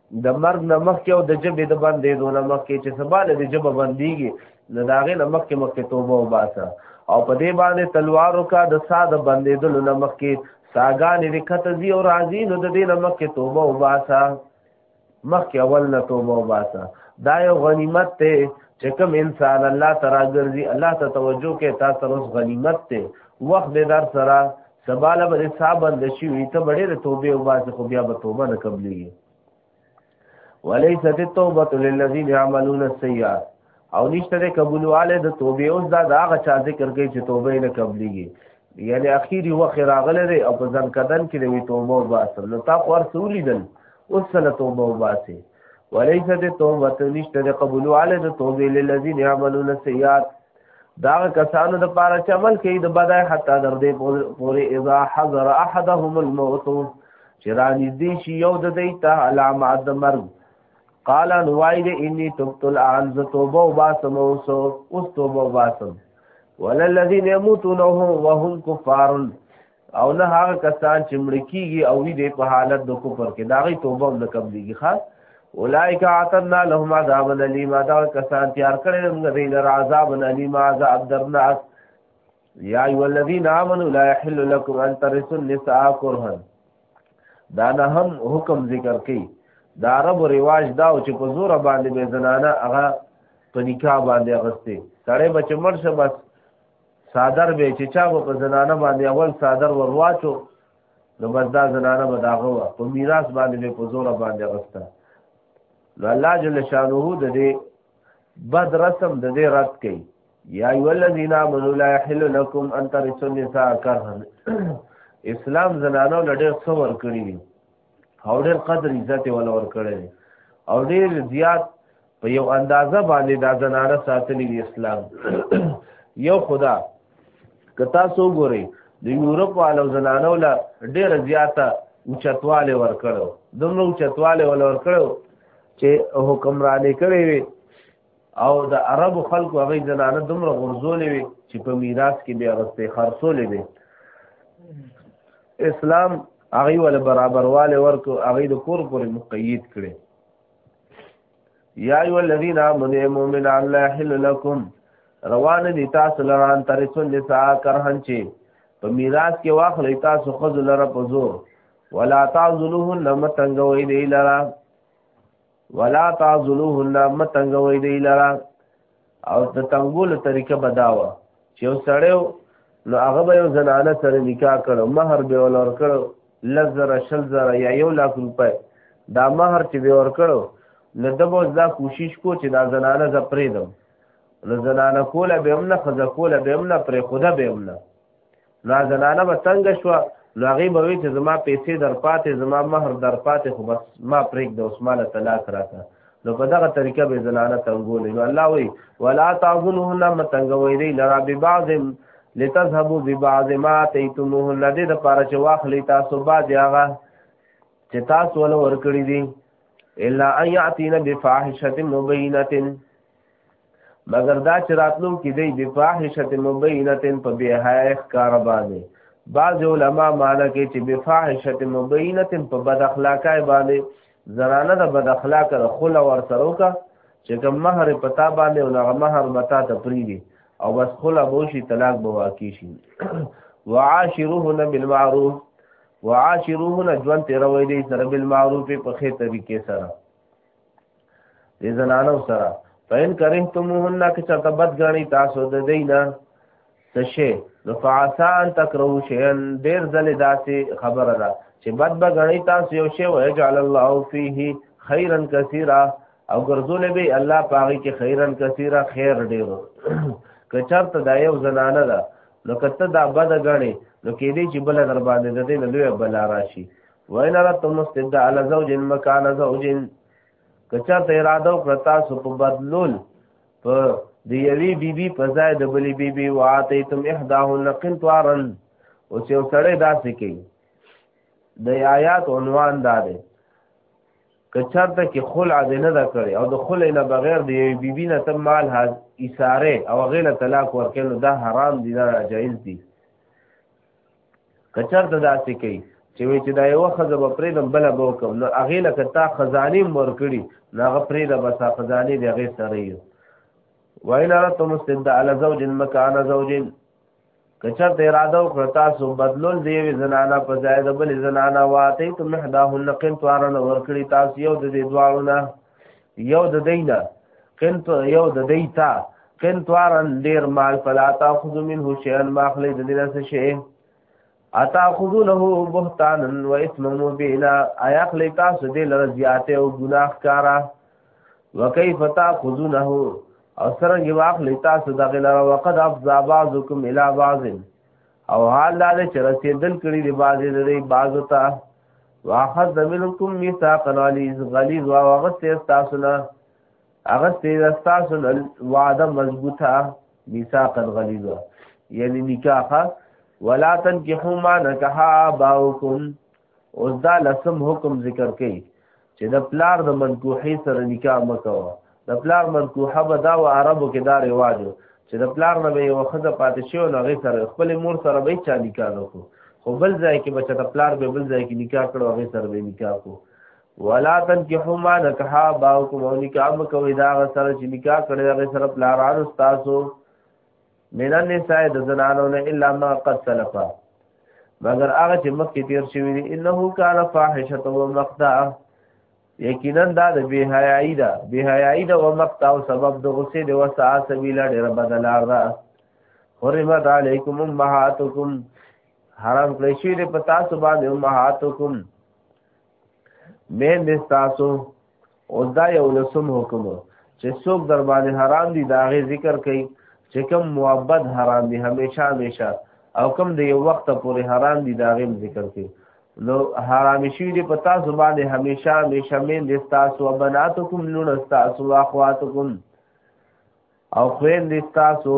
[SPEAKER 1] د مرګ نه مخکې او د جبې د باندې دو نه مخکې چې سبا له د جبه باندېږي د داغې نه مخکې مخکې توبه و باسه او په دې باندې تلوارو کا د سا د باندېدلو نه مخکې ساګانې د کتزي او راځي نو د دې نه مخکې توبه و باسه مخکې اول نه توبه و باسه دا یو غنیمت دی چې کوم انسان الله تعالی ګرځي الله ته توجه کوي تاسو غنیمت دی وخت دې در سره سباله به حساب بند شي ته بډې د توبې او باسي خو بیا به توبه نه قبليږي وليست التوبه للذين يعملون السيئات او نشته د قبولواله د توبې اوس دا دا غا چا ذکر کوي چې توبه نه قبليږي یعنی اخیری وخت راغله دی او په ځن کدن کې دی توبه او باسه نو تا خو ورسولې دل اوس سره توبه او باسه وليست التوبه نشته د قبولواله د توبې للذين يعملون السيئات دا کسانو د پاره چې عمل کوي د بدای حتی در دې پورې اذا حضر احدهم الموت چې را نږدې شي یو د دې ته علامه د مرګ قال ان وای دې انی تبت الان ز توبه وباسم اوس اوس توبه وباسم وللذین یموتون وهم کفار او نه هغه کسان چې مړ کیږي او وي د په حالت د کفر کې دا غي توبه هم نه قبليږي خاص اولائک اعتدنا لهم عذابا الیما دا کسان تیار کړل موږ دې لر عذاب الیما عذاب درناک یا ایو الذین آمنوا لا یحل لكم ان ترثوا النساء کرها دا نه هم حکم ذکر کړي دا عرب رواج دا او چې په زور باندې به زنانه هغه په نکاح باندې اغسته سړی بچ مړ شه بس صادر به چې چا په زنانه باندې اول صادر ورواچو نو بس دا زنانه به داغه وه په میراث باندې به په زوره باندې غسته نو الله جل شانه د دې بد رسم د دې رد کړي یا ایو الذین آمنوا لا یحل لكم ان ترثوا النساء کرها اسلام زنانو لډه څور کړی او ډېر قدر عزت ولا ور کړی او ډېر زیات په یو اندازه باندې دا زنانه ساتلی دی اسلام یو خدا که تاسو ګورئ د یورپ والو زنانو له ډېر زیاته اوچتواله ور کړو دومره اوچتواله ول ور کړو چې حکمرانې کړې وي او د عربو خلکو هغه زنانه دومره غرزولې وي چې په میراث کې بیا غستې خرڅولې وي اسلام هغه ول برابرواله ورکو هغه د کور پر مقید کړي یا ایو الذین آمنوا مؤمن الله حل لكم روان دي تاسو لران ترسل نساء کرهن چې په میراث کې واخلې تاسو خذ لره په زور ولا تعذلوهن متنګوي دی لره ولا تعذلوهن متنګوي دی لرا او د تنګول طریقه بداوه چې یو سړی نو هغه به یو زنانه سره نکاح کړو مہر به ولور کړو لزر شل زر یا یو لاک روپۍ دا مہر چې به ور کړو نو د به دا کوشش کو چې دا زنانه ز پرې دم نو زنانه کوله به هم نه خزه کوله به هم نه پرې خوده به هم نه نا زنانه به تنګ شو نو هغه به وی چې زما پیسې درپاتې زما مہر درپاتې خو بس ما پریک د عثمان طلاق راکړه نو په دغه طریقه به زنانه تنګولې نو الله وی ولا تعذلهن متنګوي دی لرا ببعض لتذهبوا ببعض ما اتيتموهن دې د پاره چې واخلې تاسو باز هغه چې تاسو ول ورکړي دي الا ان ياتينا بفاحشه مبينه مگر دا چې راتلو کې دی د فاحشه مبینه په بی حیا ښکار باندې بعض علما معنی کې چې بی فاحشه مبینه په بد اخلاقای باندې زنانه د بد اخلاق د خل ور سره وکا چې کوم مہر پتا باندې او هغه مہر متا ته پریږي او بس خلا بوشي طلاق به واقع شي وعاشروهن بالمعروف وعاشروهن ژوند تیروي دي سره بالمعروف په خې طریقې سره دې زنانو سره فین کرهتموهن که چرته بد غنی تاسو د دینه تشه نو فعسا ان تکرو شیئن ډیر ځل داسې خبره ده چې بد به غنی تاسو یو شی وای جعل الله فیه خیرا کثیرا او ګرځول به الله پاغي کې خیرا کثیرا خیر ډیر که چرته دا یو زنانه ده نو کته دا بد غنی نو کې دې چې بل در باندې د دې لوی بل راشي وین ارتم استبدال زوج مکان زوج کچا ته اراده وکړه تاسو په بدلول په د یوې بیبي په ځای د بلې بیبي واتیتم احداهن قنطارا او چې یو سړی داسې کوي د آیات عنوان دا دی که چرته کې خلع دې نه ده کړې او د خلع نه بغیر د یوې بیبي نه ته مال ایساره او هغې له طلاق ورکړې نو دا حرام دي دا جایز دي کچر ته داسې کوي چې وی چې دا یو خزه به پرې دم بل به کوم نو هغه لکه تا خزانه مور کړی نو هغه پرې د بس خزانه دی هغه سره یو وین ارتم استد علی زوج مکان زوج کچر ته اراده وکړه تاسو بدلول دی وی زنانا په ځای د بل زنانا واته ته محداهن قنطارن ور کړی تاسو یو د دې دواړو نه یو د دینه قنت یو د دیتا قنتوارن ډیر مال فلا تاخذ منه شیئا ما خلی د دینه څه شی اتاخذ له بهتانا و اسم مبینا آیا خلی تاسو دې لره زیاته او ګناه کارا وکيف تاخذونه او سرنګ واخلی تاسو دغه لره وقد افزا بعضکم الی بعض او حال دا چې رسیدل کړي دی بازي د دې بازو ته واخذ منکم میثاق غلیظ غلیظ او هغه تاسو نه هغه تاسو نه وعده مضبوطه میثاق غلیظ یعنی نکاح ولا تنکحوا ما نکحا باوکم اوس دا لسم حکم ذکر کړي چې د پلار د منکوحې سره نکاح مکوه د پلار منکوحه به دا و عربو کې دا رواج چې د پلار نه به یو خزه پاتې شي او هغه سره خپل مور سره به چا نکاح وکړو خو بل ځای کې بچا د پلار به بل ځای کې نکاح کړو هغه سره به نکاح کو ولا تنکحوا ما نکحا باوکم او نکاح مکوې دا سره چې نکاح کړی هغه سره پلارانو تاسو من النساء د زنانو نه الا ما قد سلف مگر هغه چې مخکې تیر شوی دی انه کان فاحشه و مقتا یقینا دا د بی حیاي دا بی حیاي دا و مقتا او سبب د غصې د وسع سبیل ډیر بدلار دا حرمت علیکم امهاتکم حرام کړی شوی دی په تاسو باندې امهاتکم مین دې تاسو اوس دا یو لسم حکم چې څوک در باندې حرام دي دا غي ذکر کوي چې کوم موبد حرام دي همیشه همیشه او کوم د یو وخت پورې حرام دي دا غي ذکر کوي نو حرام شي دي په تاسو باندې همیشه همیشه مین دې تاسو او بناتکم لون تاسو او اخواتکم او خوین دې تاسو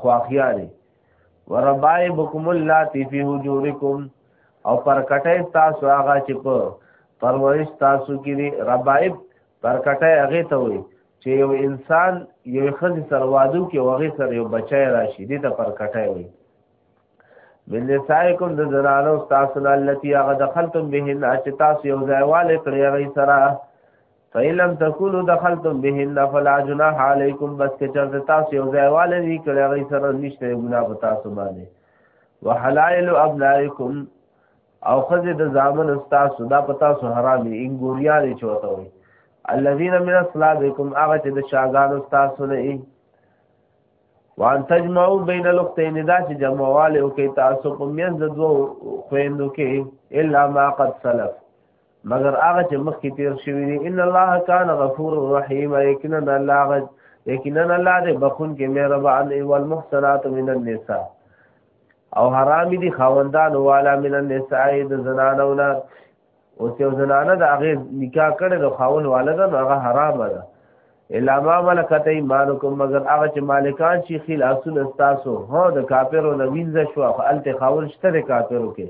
[SPEAKER 1] خواخیاري وربائبکم اللاتی فی حجورکم او پر کټه تاسو هغه چې په پرورش تاسو کې دی ربائب پر کټه هغه ته وي چې یو انسان یو خځه سره وادو کې وغه سره یو بچی راشي دې ته پر کټه وي من نسائکم د زنانو تاسو نه التي هغه دخلتم بهن چې تاسو یو ځایواله کړی هغه سره فإن لم تكونوا دخلتم بهن فلا جناح عليكم بس که چرته تاسو یو ځای والي نه کړی غي سره نشته ګناه په تاسو باندې وحلائل ابنائكم او خزه د زامن تاسو دا په تاسو حرام دي ان ګوریا دي چوته وي الذين من اصلابكم هغه چې د شاګانو تاسو نه ای وان تجمعوا بين الاختين دا چې جمعواله او کې تاسو په میز د دوه خويندو کې الا ما قد سلف مگر هغه چې مخکې تیر شوی دی ان الله کان غفور رحیم یقینا الله غ یقینا الله دې بخون کې مهربان دی والمحسنات من النساء او حرام دي خاوندان والا من النساء د زنانو نه او چې زنانه د هغه نکاح کړي د خاون والا ده هغه حرام ده الا ما ملکت ایمانکم مگر هغه چې مالکان شي خل اصل استاسو هو د کافرو نوینځ شو خپل تخاول شته د کافرو کې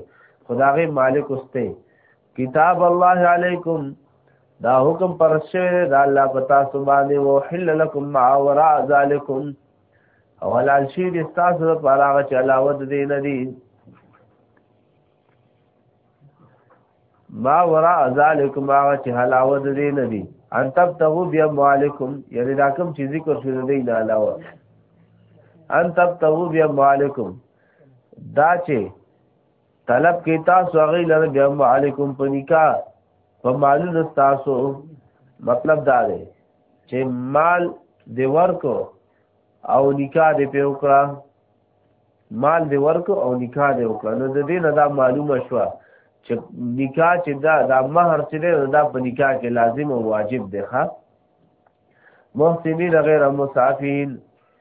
[SPEAKER 1] خدای مالک استه کتاب الله علیکم دا حکم پر شوی دا الله پتا سبحانه و حل لكم مع وراء ذلكم او حلال شي د تاسو لپاره هغه چې علاوه د دین دي ما وراء ذلكم هغه چې علاوه د دین دي ان تبتغوا باموالکم یعنی دا کوم چې ذکر شوی دی نه علاوه ان تبتغوا باموالکم دا چې طلب کې تاسو هغه لره بیا علیکم په نکاح په مالونو تاسو مطلب دا دی چې مال دی ورکو او نکاح دی په وکړه مال دی ورکو او نکاح دی وکړه نو د دې نه دا معلومه شوه چې نکاح چې دا دا مہر چې دی دا په نکاح کې لازم او واجب دی ښا محسنین غیر مسافین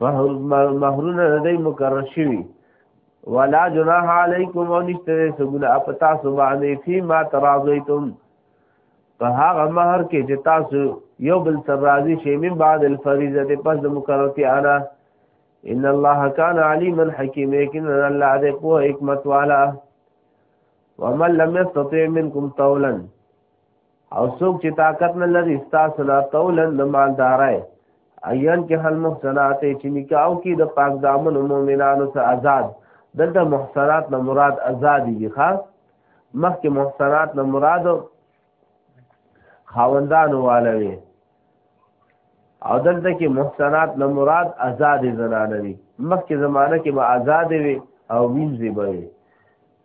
[SPEAKER 1] مهرونه د دې مقرر شوی ولا جناح علیکم او نشته سګونه اپتا سبحانه فی ما تراضیتم په هغه مہر کې چې تاسو یو بل سر راضی شئ من بعد الفریضه پس د مقررتی انا ان الله کان علیما حکیم یقینا الله دې په حکمت والا ومن لم يستطع منكم طولا او څوک چې طاقت نه لري تاسو نه تولن د مالدارای ایان کې حل محسنات چې نکاو کې د پاک دامن مؤمنانو سره آزاد دلته محسنات نه مراد آزاد دي ښا مخکې محسنات نه مراد خاوندان والوي او دلته کې محسنات نه مراد آزاد زنانه وي مخکې زمانه کې به آزاد وي او وینځي به وي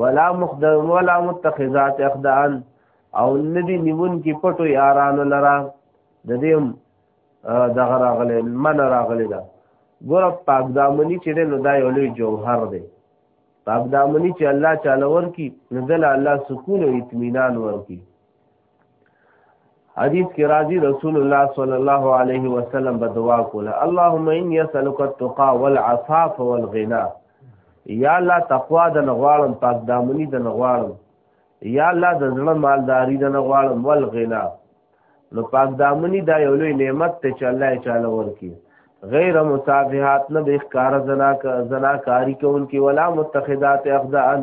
[SPEAKER 1] ولا مخدم ولا متخذات اخدان او ندی نیون کې پټو یاران لرا د دې دغه راغلی من راغلی دا ګور پاک دامنی چې نو دا یو لوی جوهر دی پاک دامنی چې الله چالور کی نزل الله سکون او اطمینان ورکی حدیث کې راځي رسول الله صلی الله علیه وسلم به دعا کوله اللهم انی اسالک التقى والعفاف والغنا یا الله تقوا د نغواړم پاک دامنی د نغواړم یا الله د زړه مالداری د نغواړم والغنا نو پاک دامنی دا یو لوی نعمت ته چې الله یې چاله ورکی غیر مصافحات نه د ښکار زنا زنا کاری کوونکی ولا متخذات اخدان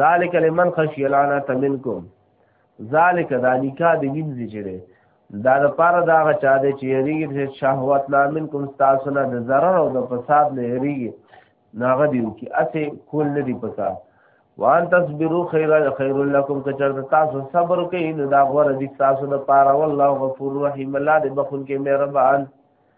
[SPEAKER 1] ذالک لمن خشی العنت منکم ذالک دا نکاح دی وینځي چې ده دا د پاره دا غا چا دی چې یریږي چې شهوت لا منکم تاسو نه د zarar او د فساد نه یریږي ناغه دی کی اته کول نه دی فساد وان تصبروا خير خير لكم کچر تاسو صبر کوئ نو دا غوړه دي تاسو د پاره والله غفور رحیم الله دې بخون کې مهربان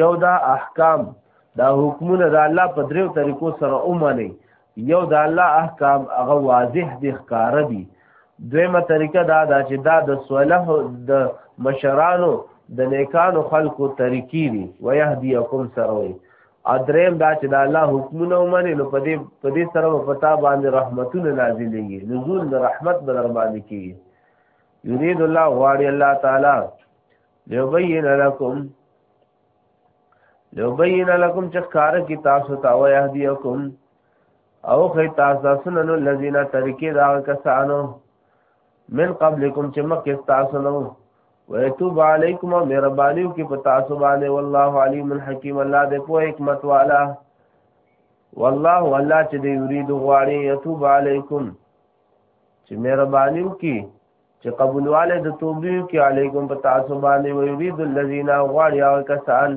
[SPEAKER 1] یو دا احکام دا حکمونه د الله په دریو طریقو سره اومني یو د الله احکام هغه واضح دي ښکار دي دویمه طریقه دا ده چې دا د صلح د مشرانو د نیکانو خلقو طریقې دي ويهديکم سروي ادریم دا چې د الله حکمونه ومني نو په دې په دې سره په تا باندې رحمتونه نازلېږي نزول د رحمت به در باندې کیږي یرید الله غواړي الله تعالی ليبين لكم ليبين لكم چې کار کی تاسو ته او يهديكم او خی تاسو سنن الذين ترکي دا کسانو من قبلكم چې مکه تاسو نو ويتوب عليكم مهربانيو کې په تاسو باندې والله عليم حکيم الله دې په حکمت والا والله والله چې دې يريد غواړي يتوب عليكم چې مهربانيو کې چې قبولواله د توبې کې علیکم په تاسو باندې ویرید الذین غواړي او کسان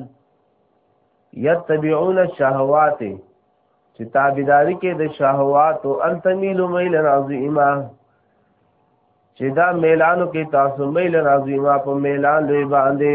[SPEAKER 1] یتبعون الشهوات چې تابعداري کې د شهوات او ان تمیل میل عظیما چې دا میلانو کې تاسو میل عظیما په میلان دی باندې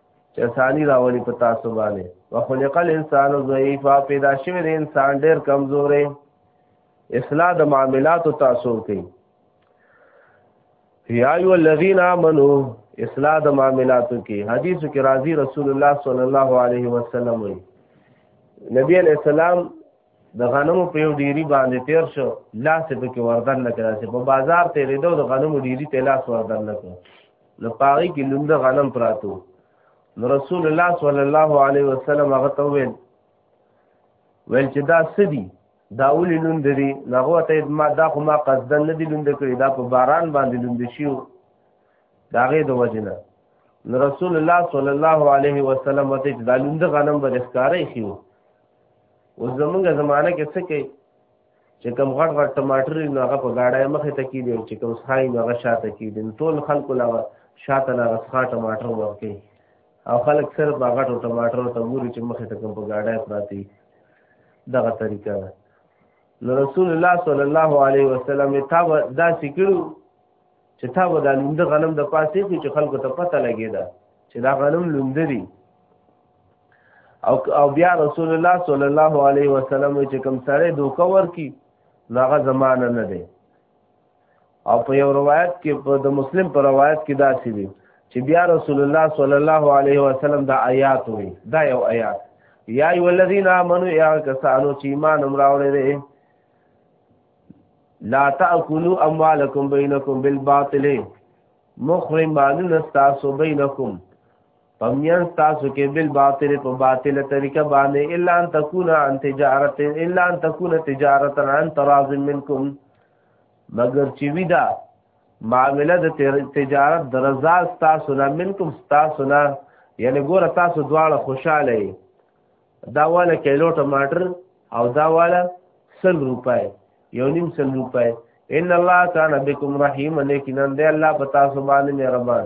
[SPEAKER 1] چې اسانی راولي په تاسو باندې وخلق الانسان ضعیفا پیدا شوی دی انسان ډیر کمزورې اصلاح د معاملات او تاسو کوي یا ایو الذین آمنو اصلاح د معاملاتو کې حدیث کې راضی رسول الله صلی الله علیه وسلم وی نبی علیہ السلام د غنمو په یو ډیری باندې تیر شو لاس په کې وردن نه کړی په بازار ته ریدو د غنمو ډیری ته لاس وردن نه کړی نو پاره کې لوند غنم پراتو نو رسول الله صلی الله علیه وسلم هغه ته ویل ویل چې دا سدي دا ولې لوند دي نغه ته ما دا خو ما قصدا نه دي لوند کړی دا په باران باندې لوند شیو داغه د وجنه نو رسول الله صلی الله علیه وسلم ته دا لوند غنم به ښکارې شیو او زمونږه زمانہ کې څه کې چې کوم غټ غټ ټماټر نو هغه په گاډه مخې ته کیدي چې کوم سخای نو هغه شاته کیدي ټول خلکو لا شاته لا سخا ټماټر ورکي او خلک صرف هغه ټماټر ته ګوري چې مخې ته کوم په گاډه پراتی دغه طریقه ده نو رسول الله صلی الله علیه وسلم تا دا سکړو چې تا به دا لوند غنم د پاسې چې خلکو ته پته لګیدا چې دا غنم لوند دي او او بیا رسول الله صلی الله علیه وسلم چې کوم سره دوکه ورکی ناغه زمانه نه دی او په یو روایت کې په د مسلم په روایت کې دا سی دی چې بیا رسول الله صلی الله علیه وسلم دا آیات وی دا یو آیات یا ای الذین آمنو یا کسانو چې ایمان امراوړې دي لا تاکلوا اموالکم بینکم بالباطل مخرم مالنا استاسو بینکم پمنیان تاسو کې بل باطل په باطل طریقه باندې الا ان تكون عن تجارت الا ان تكون تجارت عن تراز منکم مگر چې ودا معامله د تجارت د رضا تاسو نه منکم تاسو نه یعنی ګور تاسو دواړه خوشاله یې دا والا کیلو ټماټر او دا والا سل روپای یو نیم سل روپای ان الله کان بكم رحیم لیکن ان دی الله پتا سبحانه مهربان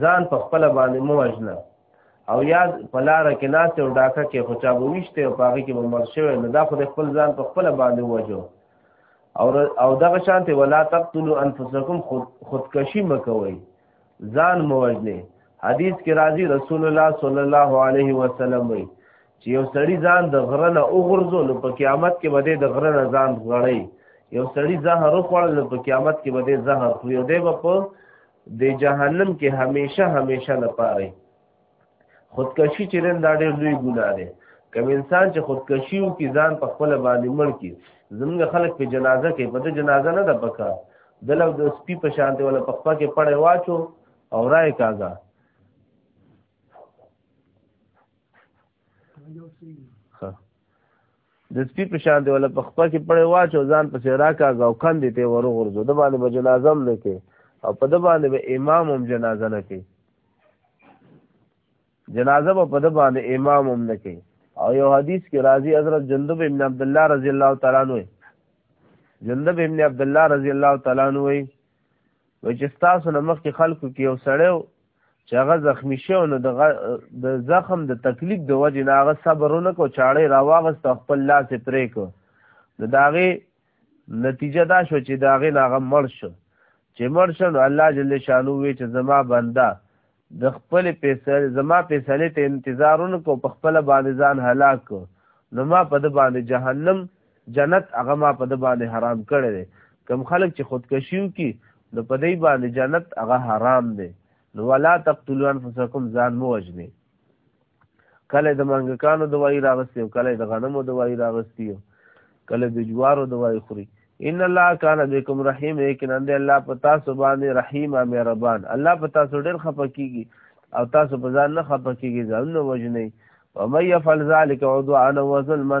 [SPEAKER 1] ځان په خپل باندې مو وجنه او یا په لار کې ناس او ډاکه کې خو چا بوښته او پاګه کې مر شوی نو دا خو د خپل ځان په خپل باندې وجو او او دغه شانته ولا تقتلوا انفسکم خود خودکشی مکوئ ځان مو وجنه حدیث کې راځي رسول الله صلی الله علیه وسلم وی چې یو سړی ځان د غره نه اوغرزو نو په قیامت کې بده د غره نه ځان غړی یو سړی زهر خوړل نو په قیامت کې بده زهر خو یو دی په د جهنم کې همیشه همیشه لپاره خودکشي چې نن دا ډېر لوی ګناه دی کوم انسان چې خودکشي وکړي ځان په خپل باندې مړ کړي زموږ خلک په جنازه کې په د جنازه نه ده پکار دلته د سپي په شانته ولا په خپل کې پړې واچو او راي کاږه ها د سپی په شان دی ولا په خپل کې پړې واچو ځان په سیرا کا غو کندې ته ورو غرزو د باندې به جنازه هم نه کې او په د باندې به امام هم جنازه نه کې جنازه به په د باندې امام هم نه کې او یو حدیث کې راضی حضرت جندب ابن عبد الله رضی الله تعالی عنہ جندب ابن عبد الله رضی الله تعالی عنہ وی چې تاسو نمخ کې خلکو کې یو سړی چې هغه زخمی شو نو د زخم د تکلیف د وجې نه هغه صبر ونه کو چاړې راواغست خپل لاس پرې کو نو د هغې نتیجه دا شو چې د هغې نه هغه مړ شو چې مړ شو نو الله جل شانو وی چې زما بنده د خپل پیسل زما پیسلې ته انتظارونه کو په خپل باندې ځان هلاک کو نو ما په د باندې جهنم جنت هغه ما په د باندې حرام کړی دی کم خلک چې خودکشي وکړي نو په دې باندې جنت هغه حرام دی نو ولا تقتلوا انفسکم ځان مو وجني کله د منګکانو دوايي راغستي او کله د غنمو دوايي راغستي او کله د جوارو دوايي خوري ان الله کان بكم رحیم لیکن اند الله پتا سو باندې رحیم مهربان الله پتا سو ډېر خپکیږي او تاسو په ځان نه خپکیږي ځان نو وجني ومن يفعل ذلك عدوانا وظلما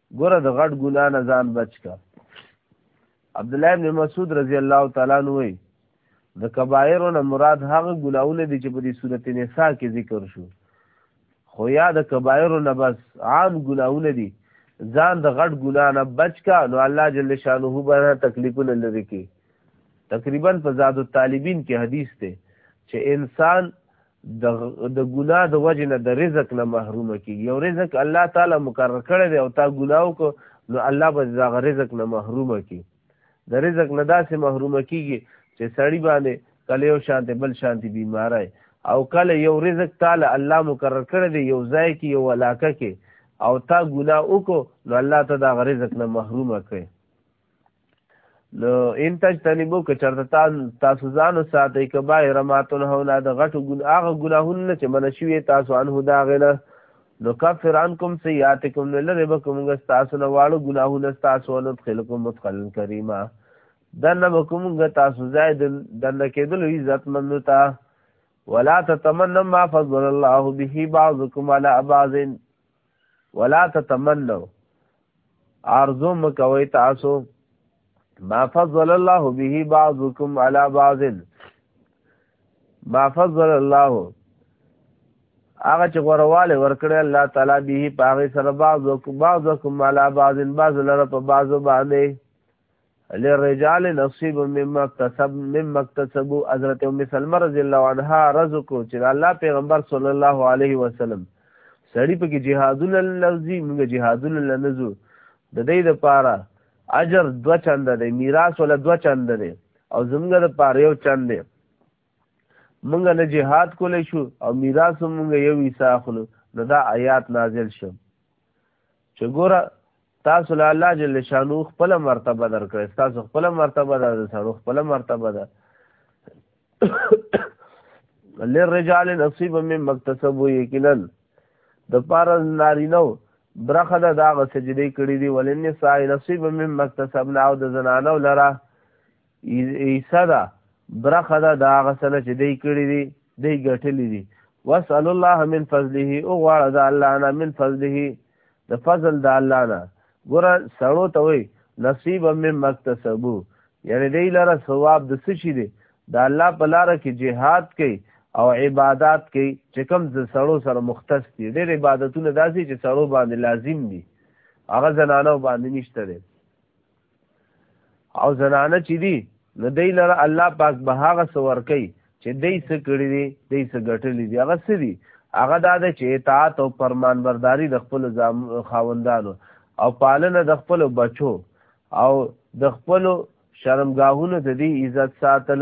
[SPEAKER 1] ګوره د غټ ګنا نه ځان بچ کا عبد الله بن مسعود رضی الله تعالی عنہ وی د کبایرو نه مراد هغه ګناونه دي چې په دې سورته نساء کې ذکر شو خو یا د کبایرو نه بس عام ګناونه دي ځان د غټ ګنا نه بچ کا نو الله جل شانه به تکلیفونه لري کی تقریبا په زاد الطالبین کې حدیث ته چې انسان د د ګناه د وجې نه د رزق نه محروم کیږي یو رزق الله تعالی مقرر کړی دی او تا ګناه وکړو نو الله به دغه رزق نه محروم کی د رزق نه داسې محروم کیږي چې سړی باندې کله یو شانته بل شانته بیماری او کله یو رزق تعالی الله مقرر کړی دی یو ځای کې یو علاقه کې او تا ګناه وکړو نو الله ته دا رزق نه محروم کړي نو ان تجتنبو که چرته تاسو ځان ساتئ کبائر ما تنهونا د غټو هغه ګناهونه نه چې منع شوي تاسو عنه د هغې نه نو کفر عنکم سیئاتکم نو لرې به که موږ ستاسو نه واړو ګناهونه ستاسو وندخلکم مدخلا کریما دننه به که موږ تاسو ځای دننه کېدلو عزتمندو ته ولا تتمنوا ما فضل الله به بعضکم علی بعض ولا تتمنوا ارزو مکوي تاسو ما فضل الله به بعضكم على بعض ما فضل الله هغه چې غورواله ورکړي الله تعالی به پاغه سره بعضو بعضکم علی بعضن بعض لره په بعضو باندې للرجال نصیب مما اکتسب مما اکتسبو حضرت ام سلمہ رضی الله عنها عرض کو چې الله پیغمبر صلی الله علیه وسلم سړی په کې جهادونه لوزي موږ جهادونه لنزو د دې د پاره اجر دو چند دی میراث ول دو چند دی او زمګه د پاره یو چند دی موږ نه جهاد کولای شو او میراث موږ یو حصہ اخلو نو دا آیات نازل شو چې ګوره تاسو له الله جل شانو خپل مرتبه درکړې تاسو خپل مرتبه ده سړو خپل مرتبه ده للرجال نصيب مما اكتسبوا يقينا د پاره نارینو برخه ده دا غسجدي کړې دي ولنساء نصيب مما اكتسبنا او د زنانو لره ایسا دا برخه دا دا غسله چې دی کړی دی دی ګټلی دی واسال الله من فضله او غواړه د الله نه من فضله د فضل د الله نه ګور سړو ته وي نصیب مم مکتسبو یعنی دی لره ثواب د څه شي دی د الله په لار کې جهاد کوي او عبادت کوي چې کوم د سړو سره مختص دي ډېر عبادتونه داسي چې سړو باندې لازم دي هغه زنانو باندې نشته دی او زنانه چې دي نو دی لره الله پاک به هغه څه ورکوي چې دی څه کړي دي دی څه ګټلي دي هغه څه دي هغه دا ده چې اطاعت او فرمان برداری د خپل خاوندانو او پالنه د خپل بچو او د خپل شرمګاهونو د دې عزت ساتل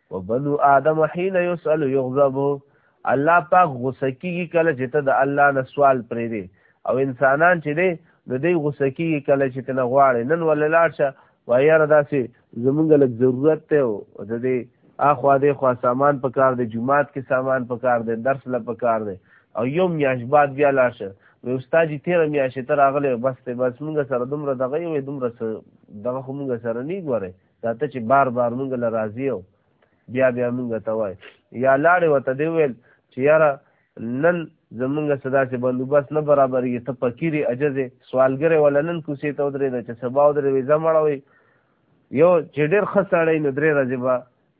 [SPEAKER 1] وبنو آدم حين يسأل يغضب الله پاک غوسه کیږي کله چې ته د الله نه سوال پرې دی او انسانان چې دی نو دی غوسه کیږي کله چې ته نه غواړې نن ولې لاړ شه وایي یاره داسې زمونږ لږ ضرورت دی او د دې اخوا دې خوا سامان په کار دی جومات کې سامان په کار دی درس له په کار دی او یو میاشت بعد بیا لاړ شه وایي استاد جي تېره میاشت ته راغلی بس دی بس مونږ سره دومره دغه یې وایي دومره دغه خو مونږ سره نه ګورئ دا ته چې بار بار مونږ له راضی او بیا بیا مونږ ته وای یا لاړې وته دی ویل چې یاره نن زمونږ صدا چې بندوبست نه برابرېږي ته فقیرې عجزې سوالګرې ولا نن کوڅې ته ودرېده چې سبا ودرېدې ځه مړوي یو چې ډېر ښه سړی نو درې ورځې به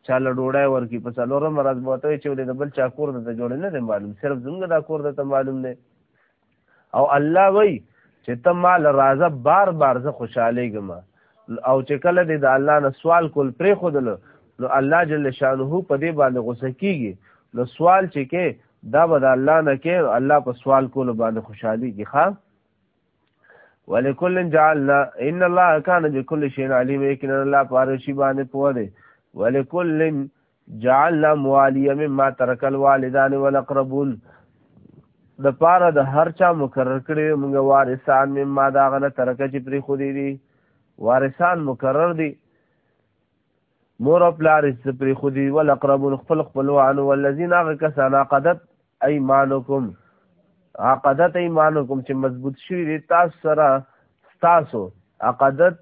[SPEAKER 1] چا له ډوډۍ ورکړي په څلورمه ورځ به ورته وایي چې ولې د بل چا کور درته جوړ نه دی معلوم صرف زمونږ دا کور درته معلوم دی او الله وای چې ته مال رازه بار بار زه خوشاله ګم او چې کله دې د الله نه سوال کول پرې خودل نو الله جل شانه په دې باندې غوسه کیږي نو سوال چې کې دا به د الله نه کې الله په سوال کول باندې خوشحالي کې ښا ولکل جعلنا ان الله کان بكل شيء عليم یقینا الله پاره شی باندې پوه دی ولکل جعلنا موالیه مما ترک الوالدان والاقربون د پاره د هر چا مقرر کړی موږ وارثان مما دا غنه ترکه چې پری خو دی دي وارثان مقرر دي مور او پلار چې پری خو دی ول اقربون خپل خپلوان والذین غکسنا قدت ایمانکم عقدت ایمانکم چې مضبوط شوی دي تاسو سره تاسو عقدت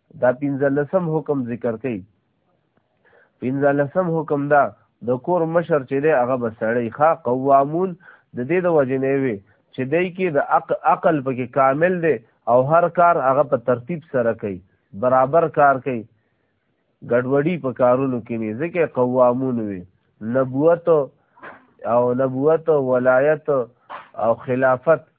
[SPEAKER 1] دا پنځلسم حکم ذکر کوي پنځلسم حکم دا د کور مشر چې دی هغه به سړی ښه قوامون د دې د وجې نه وي چې دی کې د عقل پکې کامل دی او هر کار هغه په ترتیب سره کوي برابر کار کوي ګډوډي په کارونو کې نه ځکه قوامون وي نبوت او نبوت ولایت او خلافت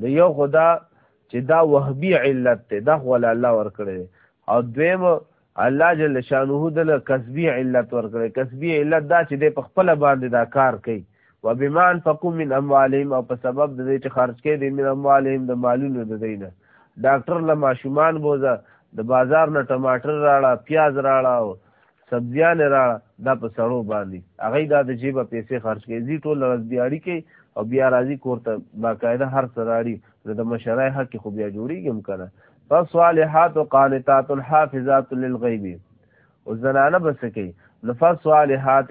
[SPEAKER 1] نو یو خدا چې دا وهبي علت ته دا خو الله ورکړي او دویم الله جل شانه دل کسبی علت ورکړي کسبی علت دا چې د خپل باندې دا کار کوي وبمان فقم من اموالهم او په سبب د دې چې خرج کې دي من اموالهم د مالونو د دینه ډاکټر له ماشومان بوزه د بازار نه ټماټر راړه پیاز راړه سبزیانې راړه دا په سړو باندې هغه دا د جیبه پیسې خرج کوي زی ټول ورځ بیاړي کوي او بیا راځي کور ته باقاعده هر څه راړي نو د مشرای حق خو بیا جوړیږي هم کنه فصالحات قانتات حافظات للغیب او زنانه بس کوي نفصالحات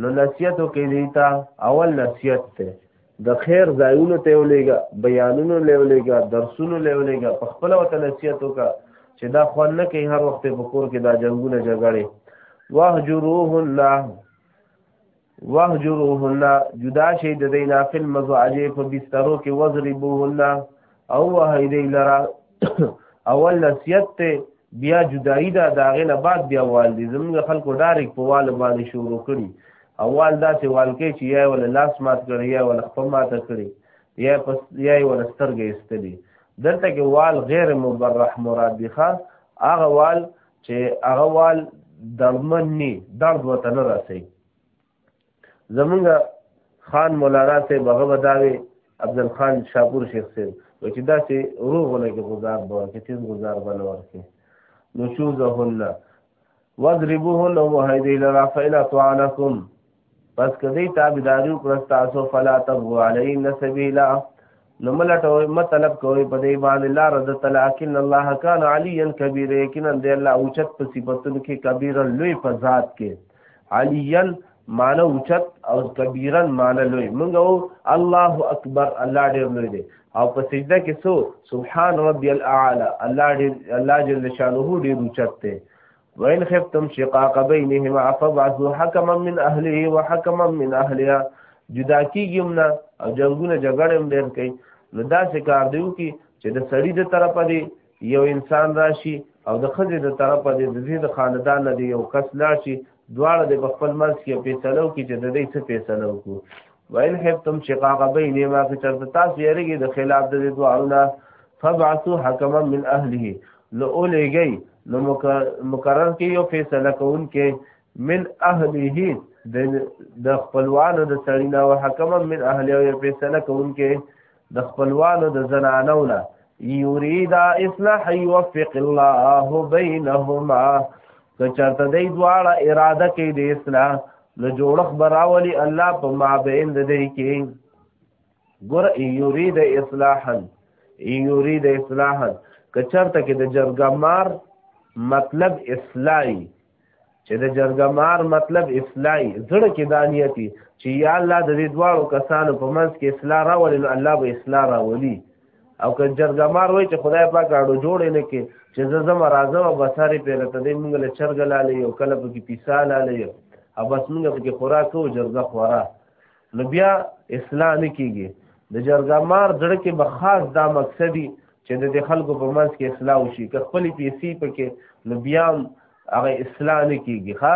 [SPEAKER 1] نو نصیحت وکړي دی تا اول نصیحت ته د خیر ځایونو ته ولېږه بیانونو له ولېږه درسونو له ولېږه په خپل وته نصیحت وکړه چې دا خوان نه کوي هر وخت په کور کې دا جنگونه جګړې واهجروهن واهجروهن جدا شي د دینافل مزاجې په بسترو کې وزربوهن او وهی دی لرا اول نصیحت ته بیا جدائی دا داغه نه بعد بیا وال دي زموږ خلکو ډایرک په وال باندې شروع کړي اول دا چې والکې چې یا ول لاس مات کړي یا ول خپل مات کړي یا پس یا ول سترګې استلي دلته کې وال غیر مبرح مراد دي ښا هغه وال چې هغه وال درمن ني درد وته نه رسي زمونږ خان مولانا ته بغه بداوي عبد الخان شاپور شیخ سي و چې دا سي روغ لګي گزار به کې تیز گزار به نور کې نو شو زهن واضربوهن وهيدي لرا فإن طعنكم پس کدی تابعداري وکړه تاسو فلا تبغوا عليهن سبيلا نو ملټوي مطلب کوي په دې باندې لا رد تلاکن الله کان علیا کبیر یقینا دی الله اوچت په صفاتونو کې کبیر لوی په ذات کې علیا معنی اوچت او کبیرن معنی لوی موږ او الله اکبر الله ډیر لوی دی او په سجده کې سو سبحان ربی الاعلى الله ډیر الله جل شانه ډیر اوچت دی وان خفتم شقاق بینهما فبعثوا حکما من اهله وحکما من اهلها جدا کیږم نه او جنگونه جګړه هم ډېر کوي نو دا څه کار دیو کی چې د سړی د طرفه دی یو انسان راشي او د خځې د طرفه دی د دې د خاندان نه دی یو کس لاشي دواړه د خپل منځ کې فیصلو کې چې د دې څه فیصلو کو وان خفتم شقاق بینهما که چرته تاسو یریږي د خلاف د دې دواړو نه فبعثوا حکما من اهله نو اولېږي نو مقرر کې یو فیصله کوونکې من اهله د خپلوانو د سړی نه او حکما من اهله یو فیصله کوونکې د خپلوانو د زنانو نه یریدا اصلاح یوفق الله بینهما که چرته دی دواړه اراده کې د اصلاح نو جوړخ براولي الله په مابین د دې کې ګور یرید اصلاحا یرید اصلاحا که چرته کې د جرګه مار مطلب اصلاحي چې د جرګه مار مطلب اصلاحي زړه کې دانیتی چې یا الله د دې دواړو کسانو په منځ کې اصلاح راولي نو الله به اصلاح راولي او که جرګمار وای چې خدای پاک اړو جوړې نه کې چې زه زم راځم او بساري پیره ته دې موږ له چرګ لاله یو کله په کې پیسا لاله یو او بس موږ په کې خوراک او جرګه خورا نو بیا اصلاح نه کیږي د جرګمار زړه کې به خاص دا مقصدی چې د خلکو په منځ کې اصلاح وشي که خپل پیسې پکې نو بیا هغه اصلاح نه کیږي ها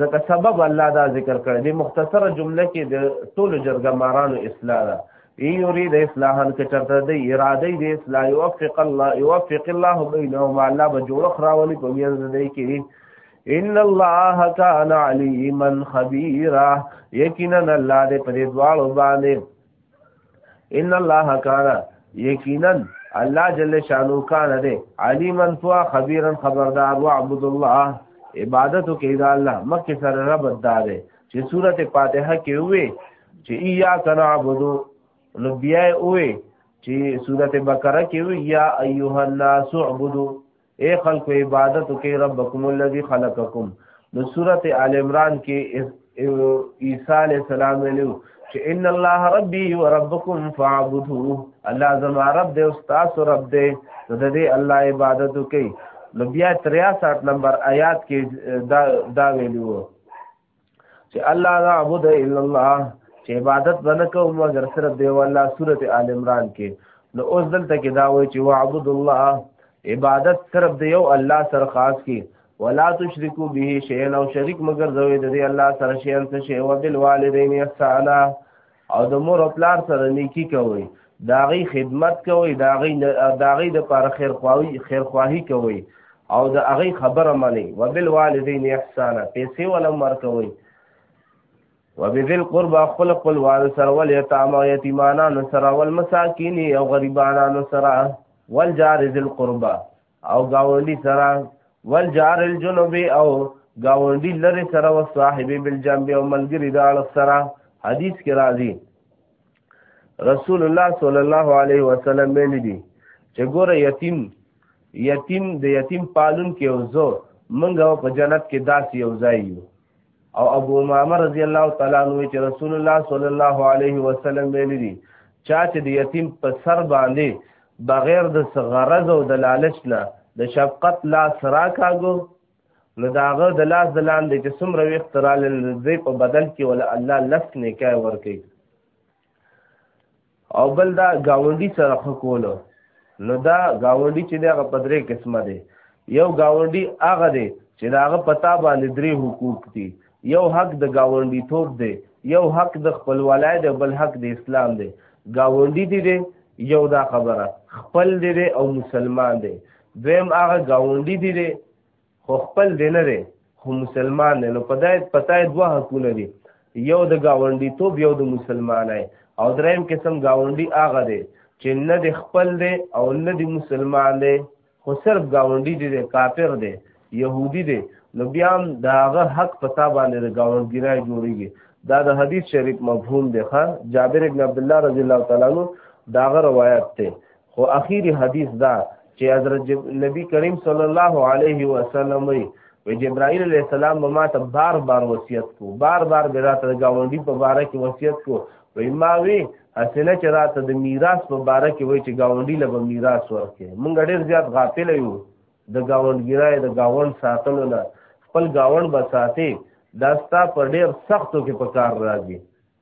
[SPEAKER 1] ځکه سبب الله دا ذکر کړی دی مختصره جمله کې د ټولو جرګه مارانو اصلاح ده ای یرید اصلاحا که چرته دی اراده دی اصلاح یوفق الله یوفق الله بینهما الله به جوړخ راولي په میانځ دی کې ان الله کان علیما خبیرا یقینا الله دې په دې دواړو باندې ان الله کان یقینا الله جل شانو کان دې علیمن فوا خبيرا خبردار وعبد الله عبادت کې دا الله مکه سره رب دار چې سورته فاتحه کې وې چې ایا کنا عبدو نو بیا وې چې سورته بقره کې وې یا ایها الناس عبدو اے خلق عبادت کې ربکم الذی خلقکم نو سورت آل عمران کې عیسی علی السلام ویلو چې ان الله ربي وربکم فاعبدوه الله زما رب دې استاد رب دې نو د دې الله عبادت کوي نو بیا 63 نمبر آیات کې دا دا ویلو چې الله لا عبد الا الله چې عبادت ونه کوم مگر صرف دی والله سورته آل عمران کې نو اوس دلته کې دا وایي چې وعبد الله عبادت صرف دی یو الله سره خاص کی ولا تشرکو به شیئا او شریک مگر زوی دی الله سره شیئا څه شی او بالوالدین احسانا او د مور او پلار سره نیکی کوي دا غي خدمت کوي دا غي دا غي د پر خیر خواهی خیر خواهی کوي او د هغه خبره مني وبالوالدین احسانا پیسې ولم ورکوي وبذل قربا خپل خپل وال سره ول یتام او یتیمانان سره ول مساکین او غریبانان سره ول جار ذل قربا او گاونډي سره والجار الجنوبي او گاونډي لري سره او صاحب بالجنب او ملګری د اړه سره حدیث کې راځي رسول الله صلی الله علیه وسلم ویلي دي چې ګوره یتیم یتیم د یتیم پالون کې او زو منګه په جنت کې داسې یو ځای یو او ابو امامه رضی الله تعالی عنہ چې رسول الله صلی الله علیه وسلم ویلي دي چا چې د یتیم په سر باندې بغیر د غرض او د لالچ نه د شفقت لاس راکاګو نو داغه د لاس د لاندې چې څومره وخت را لږ په بدل کې ول الله لس نه کوي ور کوي او بل دا گاونډي سره خکولو نو دا گاونډي چې دغه په درې قسمه دی یو گاونډي هغه دی چې داغه پتا باندې درې حقوق دي یو حق د گاونډي توپ دی یو حق د خپل ولای دی بل حق د اسلام دی گاونډي دی دی یو دا خبره خپل دی دی او مسلمان دی دویم هغه گاونډي دی دی خو خپل دی نه دی خو مسلمان دی نو په دای پتاي دوه حقونه دي یو د گاونډي توب یو د مسلمانای او دریم قسم گاونډي هغه دی چې نه د خپل دی او نه د مسلمان دی خو صرف گاونډي دی کافر دی يهودي دی نو بیا هم دا هغه حق پتا باندې د گاونډګرای جوړیږي دا د حدیث شریف مفهوم دی ښا جابر ابن عبد الله رضی الله تعالی عنہ دا غ روایت ته خو اخیری حدیث دا چې حضرت نبی کریم صلی الله علیه وسلم وی جبرائیل علیہ السلام ما ته بار بار وصیت کو بار بار به راته گاونډي په باره کې وصیت کو وی ما وی حسنه چې راته د میراث په باره کې وی چې گاونډي له میراث ورکې مونږ ډیر زیات غافل یو د گاونډګرای د گاوند ساتلو نه خپل گاوند بساتي دا ستا پر ډیر سختو کې په کار راځي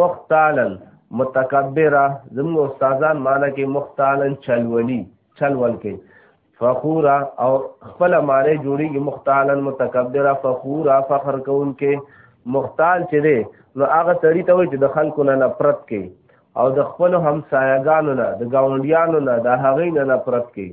[SPEAKER 1] مختالا متکبره زموږ استادان معنی کې مختالا چلولی چلول کې فخورا او خپل معنی جوړیږي مختالا متکبره فخورا فخر کون کې مختال چې دی نو هغه سړی ته وایي چې د خلکو نه نفرت کوي او د خپل همسایګانو نه د ګاونډیانو نه د هغې نه نفرت کوي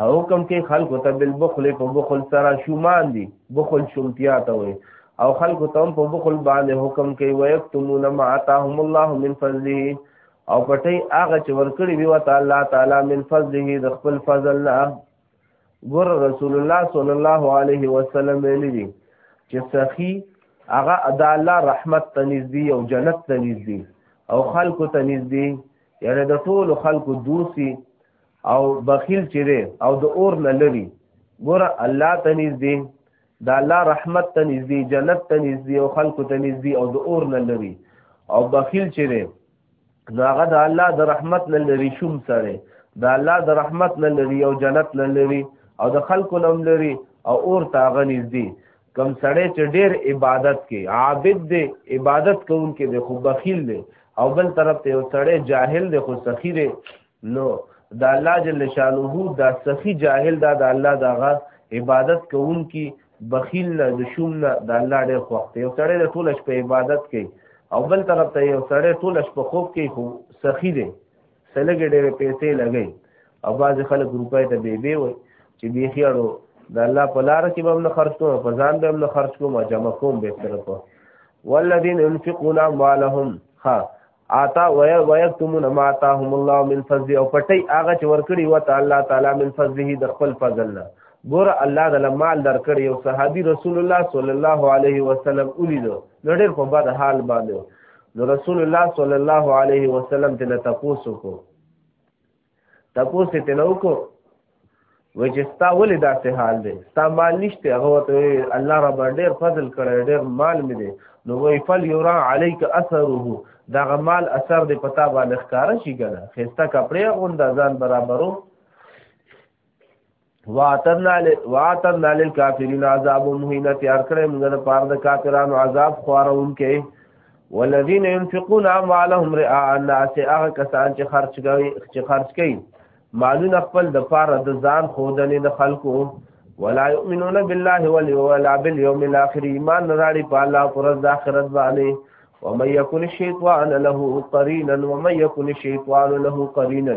[SPEAKER 1] حکم کې خلکو ته بل بخل په بخل سره شومان دي بخل شومتیا ته وي او خلکو ته په بخل باندې حکم کوي ويكتمون ما اتاهم الله من فضله او پټي هغه چې ورکړي وي وته الله تعالی من فضله د خپل فضل نه ګور رسول الله صلی الله علیه وسلم ویلي دي چې سخی هغه د الله رحمت ته نږدې او جنت ته نږدې او خلکو ته نږدې یعنی د ټولو خلکو دوسی او بخیل چې دی او د اور نه لري ګوره الله ته نږدې د الله رحمت ته نږدې جنت ته نږدې او خلکو ته نږدې او د اور نه لري او بخیل چې دی نو هغه د الله د رحمت نه لري شوم سره د الله د رحمت نه لري او جنت نه لري او د خلکو نه لري او اور ته هغه نږدې کم سړی چې ډېر عبادت کې عابد دی عبادت کوونکی دی خو بخیل دی او بل طرف ته یو سړی جاهل دی خو سخی دی نو دا الله جل شانه دا سخی جاهل دا د الله دغه عبادت کوونکی بخیل نه د شوم نه د الله ډېر خوښ دی یو سړی د ټوله شپه عبادت کوي او بل طرف ته یو سړی ټوله شپه خوب کوي خو سخی دی څه لږې ډېرې پیسې لګوي او بعضې خلک روپۍ ته بېبې وایي چې بیخي اړو د الله په لاره کې به هم نه خرج کوم په ځان به هم نه خرج کوم جمع کوم بهتره کوم والذین ينفقون اموالهم ها آتا وای ويكتمون ما آتاهم الله من فضل او پټي هغه چې ورکړي و ته الله تعالی من فضله د خپل فضل نه ګور الله د مال درکړي او صحابي رسول الله صلی الله علیه وسلم ولیدو نو ډېر په بد حال باندې نو رسول الله صلی الله علیه وسلم ته تاسو کو تاسو ته تنو کو و چې ستا ولې داسې حال دی ستا مال نشته هغه ته الله رب ډېر فضل کړی ډېر مال مې دی نو وی فل یرا علیک اثره دا مال اثر دی پتا باندې ښکار شي کنه خسته کپڑے غونډه ځان برابرو واترنا ل واترنا للکافرین عذاب مهین تیار کړې موږ د پاره د کافرانو عذاب خورونکې والذین ينفقون اموالهم رئاء الناس هغه کسان چې خرج کوي چې خرج کوي مالونه خپل د پاره د ځان خودنې د خلکو ولا يؤمنون بالله ولا باليوم الاخر ایمان راړي په الله پر د اخرت باندې ومن يكن الشيطان له قرينا ومن يكن الشيطان له قرينا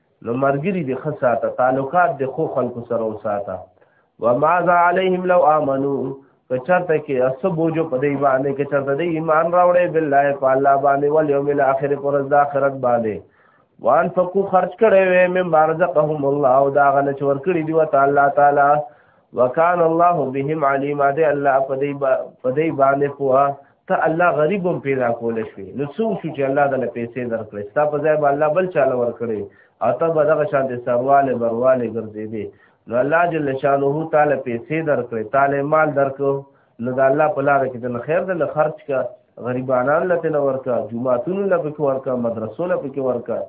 [SPEAKER 1] نو مرګري دې ښه ساته تعلقات دې خو خلکو سره وساته وماذا عليهم لو آمنو که چرته کې اس بوجو په دې باندې کې چرته دې ایمان راوړې بالله په الله باندې ول یوم الاخر پر د اخرت باندې وان فقو خرج کړي وې مې بارزقهم الله او دا غنه چور کړی دی وتعالى تعالی وکان الله بهم علیم دې الله په دې په دې باندې پوها ته الله غریب هم پیدا کول شي نو څو شو چې الله دله پیسې درکړي ستا په ځای به الله بل چاله ورکړي او ته به دغه شان د سرواله برواله ګرځېدې نو الله جل شانه تعالی پیسې درکړي تعالی مال درکو نو د الله په لار کې د خیر د خرج کا غریبانان لته نه ورکا جمعهتون لپاره کې ورکا مدرسو لپاره کې ورکا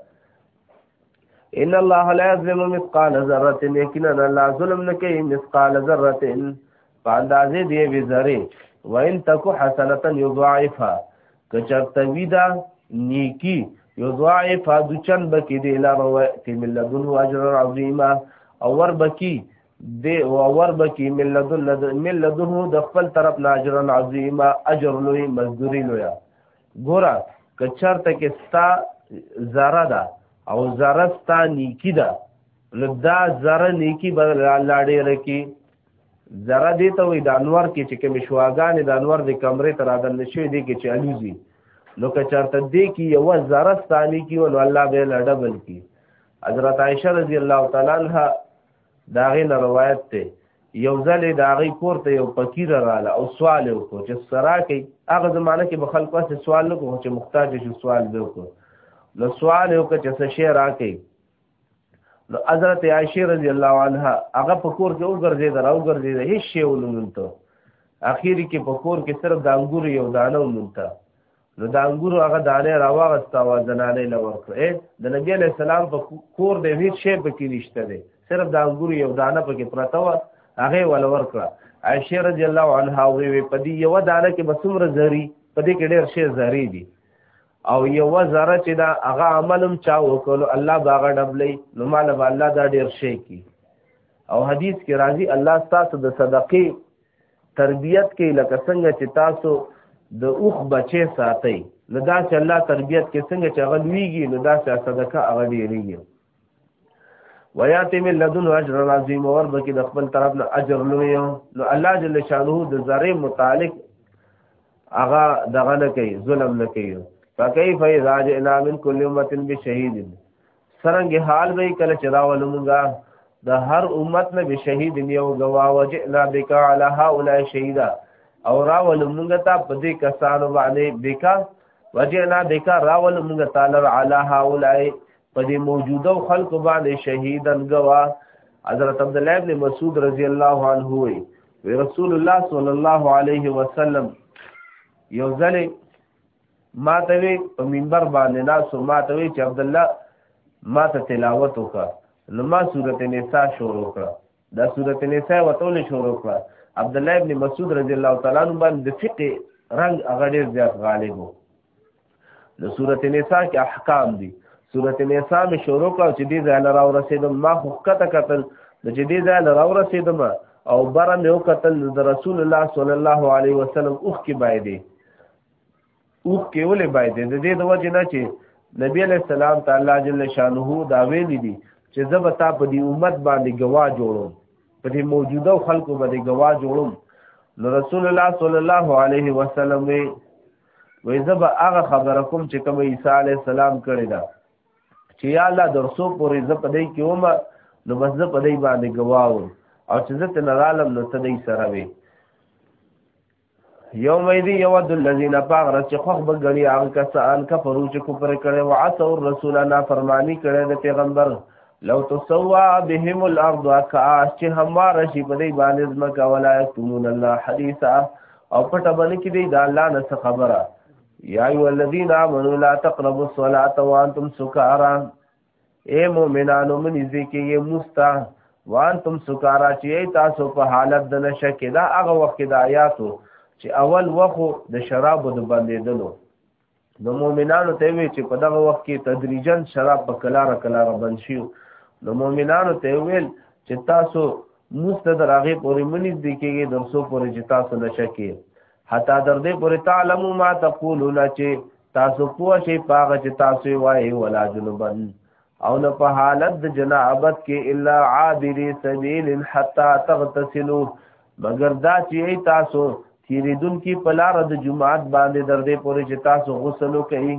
[SPEAKER 1] ان الله لا یظلم مثقال ذره یقینا الله ظلم نه کوي مثقال ذره په اندازې دی وی ذره وان تکو حسنه یضاعفها کچرته وی دا نیکی یضاعفها د چن بکی دی لا روایت من لدن اجر عظیما او ور بکی دی او ور بکی من لدن من لدن د خپل طرف لاجر عظیما اجر لوی مزدوری لوی ګوره که چرته کې ستا ذره ده او ذره ستا نیکی ده نو دا ذره نیکی به الله ډېره کې ذره دې ته وي د انور کې چې کومې شواګانې د انور د کمرې ته رادن نشوي دې کې چې الوزي نو که چرته دې کې یوه ذره ستا نیکی و نو الله به لډبل کې حضرت عائشه رضی الله تعالی عنها دا غي نه روایت ته یو ځل دا غي کور ته یو فقیر رااله او سوال وکړو چې سرا کې هغه زمانه کې به خلکو څه سوال نه کوو چې محتاج شي سوال به وکړو نو سوال وکړو چې څه شی راکې نو حضرت عائشه رضی الله عنها هغه په کور کې وګرځید راو ګرځید هیڅ شی ولونته اخیر کې په کور کې صرف د انګور یو دانه ولونته نو د انګورو هغه دانه راوغسته او زنانه لور کړې د نبی علی السلام په کور د هیڅ شی پکې نشته دی صرف د انګورو یو دانه پکې پرته و هغه ولور کړه عائشه رضی الله عنها وی په دې یو دانه کې بسمره زری په دې کې ډېر شی زری دي او یو زره چې دا هغه عملم چا وکړو الله باغ ډبلې نو مال الله دا ډېر شی کی او حدیث کې راځي الله ستاسو د صدقې تربیت کې لکه څنګه چې تاسو د اوخ بچي ساتي نو دا چې الله تربیت کې څنګه چې هغه لویږي نو دا چې صدقه هغه ډیریږي ویاته من لدن اجر عظیم اور بکی د خپل طرف نه اجر لوی نو الله جل شانه د ذره متعلق هغه دغه نه کوي ظلم نه کوي فكيف اذا جئنا من كل امه بشهيد سرنګ حال به کله چې راولو مونږه د هر امت نه به شهید یو غوا وجئنا بک علی هؤلاء شهیدا او راولو مونږه ته په دې کسانو باندې بک وجئنا بک راولو مونږه تعالی علی هؤلاء په دې موجوده خلق باندې شهیدن غوا حضرت عبد الله ابن مسعود رضی الله عنه وی رسول الله صلی الله علیه وسلم یو ځلې ما ته وی په منبر باندې ناسو ما ته وی چې عبد الله ما ته تلاوت وکړه نو ما سورته نساء شروع کړه دا سورته نساء وتول شروع کړه عبد الله ابن مسعود رضی الله تعالی عنہ باندې د فقه رنگ هغه ډیر زیات غالب وو د سورته نساء کې احکام دي سورته نساء می شروع کړه چې دې ځای لرا ورسېدم ما خو کته کتل د چې دې ځای لرا ورسېدم او بره مې وکتل د رسول الله صلی الله علیه وسلم اوخ کې باندې اوخ کې ولې باید د دې د وجه نه چې نبی علیہ السلام تعالی جل شانه دا ویل دي چې زه به تا په دې امت باندې گوا جوړوم په دې موجوده خلکو باندې گوا جوړوم نو رسول الله صلی الله علیه وسلم وی وې زه به هغه خبره کوم چې کوم عیسی علی السلام کړی دا چې یا الله درسو پورې زه پدې کې وم نو بس زه پدې باندې گواو او چې زه ته نرالم نو ته دې سره وې یوم ایدی یود الذین پاغ رس چې خوخ بګړي هغه کسان کفرو چې کفر کړي او عصوا الرسول نا فرمانی کړي د پیغمبر لو تسوا بهم الارض کاش چې هموار شي په دې باندې ځمکه ولا یکتمون الله حدیثا او پټه باندې کې دی دا الله نه خبره یا ایو الذین آمنوا لا تقربوا الصلاة وانتم سکارا اے مومنانو منی ذکی یې مستا وان تم سکارا چې تاسو په حالت د نشه کې دا هغه وخت کې د آیاتو چې اول وخو د شرابو د بندیدلو نو مومنانو ته وی چې په دغه وخت کې تدریجن شراب په کلاره کلاره بند شي نو مومنانو ته ویل چې تاسو مستدر هغه پورې منځ دی کېږي درسو پورې چې تاسو نشه کې حتا در دې پورې تعلمو ما تقولون چې تاسو پوه شئ پاغه چې تاسو وایي ولا جنبن او نه په حالت د جنابت کې الا عابری سبیل حتا تغتسلوا مگر دا چې تاسو تیریدون کې پلار د جمعات باندې در دې پورې چې تاسو غسل وکړئ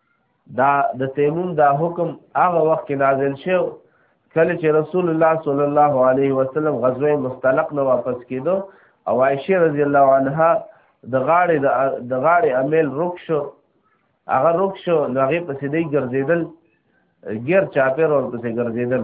[SPEAKER 1] دا د تیمم دا حکم هغه وخت کې نازل شو کله چې رسول الله صلی الله علیه وسلم غزوه مستلق نه واپس کېدو او عائشه رضی الله عنها د غاړې د غاړې امیل رک شو هغه رک شو نو هغه پسې دی ګرځیدل غیر چاپیر ور پسې ګرځیدل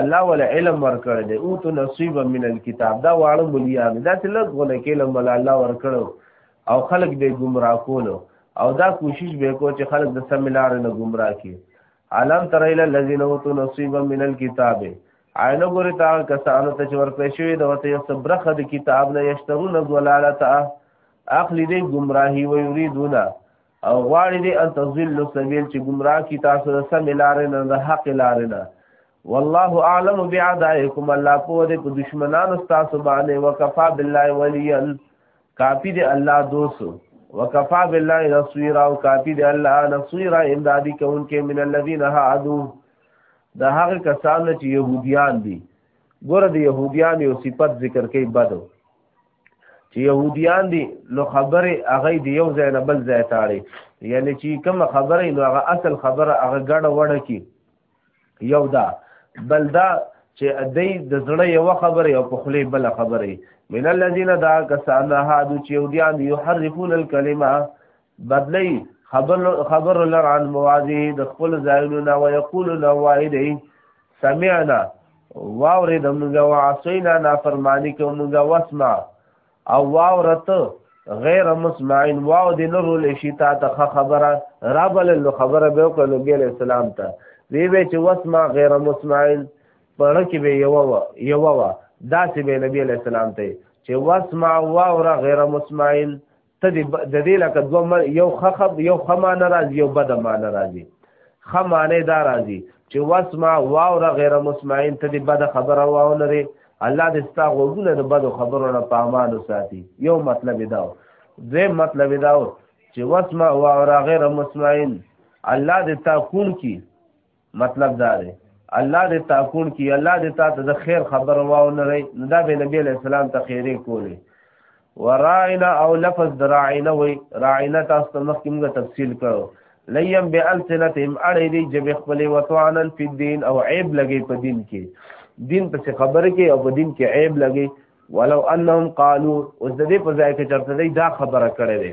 [SPEAKER 1] الله ول علم ورکړ دی او تو نصیب من الكتاب دا واړه مليان دا چې لږ غونه کې علم ول الله ورکړ او خلق به گمراه کولو او دا کوشش به کو چې خلق د سملار نه گمراه کی عالم تر اله الذين اوتو نصيب من الكتاب عین ګوري تا کسانو ته چې ورکړې شوی د وته یو صبرخه د کتاب نه یشترون غلالتا اخلی دی گمراهی و یریدونا او غواړي دې ان تذل سبیل چې گمراه کی تاسو د سم لار نه د حق لار نه والله اعلم بعدائکم الله په دې په دشمنانو تاسو باندې وکفا بالله ولیا کافی دې الله دوست وکفا بالله نصيرا او کافی دې الله نصيرا امدادي کوونکې من الذين هادو د هغه کسان چې يهوديان دي ګوره د يهوديان یو صفت ذکر کوي بدو چې يهوديان دي نو خبره هغه دی یو ځای نه بل ځای تاړي یعنی چې کوم خبره نو هغه اصل خبره هغه ګډه وړه کی یو دا بل دا چې ادی د زړه یو خبره او په خلی بل خبره من الذين دا کسان هادو چې يهوديان يحرفون الكلمه بدلی خبر خبر لر عن موازی د خپل ځایونو نه ويقول نو وایدی سمعنا واورې د موږ وعصینا نافرمانی کو موږ واسمع او واورت غیر مسمعين واو دې نه رول شي تا ته خبره رابل نو خبره به وکړه نبی عليه السلام ته وی وی چې واسمع غیر مسمعين پړه کې به یو وا یو وا داسې به نبی عليه السلام ته چې واسمع واور غیر مسمعين ته د دې لکه دوه من یو خخب یو خما نه راځي یو بد ما نه راځي خما نه دا راځي چې واسما واوره غیر مسمعين ته دې بد خبره واو نه لري الله دې ستا غوونه د بد خبرو نه پامان ساتي یو مطلب دا دوی مطلب دا چې واسما واوره غیر مسمعين الله دې تا کون کی مطلب دا دی الله دې تا کون کی الله دې تا ته د خیر خبر واو نه رہی نو دا به نبی علیہ السلام ته خیره کولی ورائنا او لفظ دراعنا وی راعنا تاسو ته مخکې موږ تفصیل کړو لیم به السنتهم اړې دې جب خپل وتوانن فی الدین او عیب لګي په دین کې دین په خبره کې او په دین کې عیب لګي ولو انهم قالو اوس دې په ځای کې چرته دا خبره کړې ده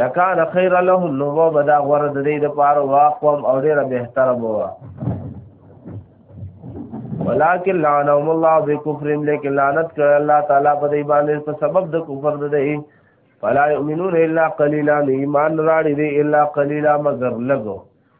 [SPEAKER 1] لکان خیر لهم نو و بدا غره د دې د پاره واقوم او ډیره بهتره بو ولکن لعنهم الله بكفرهم لیکن لعنت کړ الله تعالی په دې باندې په سبب د کفر د دې فلا يؤمنون الا قليلا ایمان راړي دي الا قليلا مگر لګو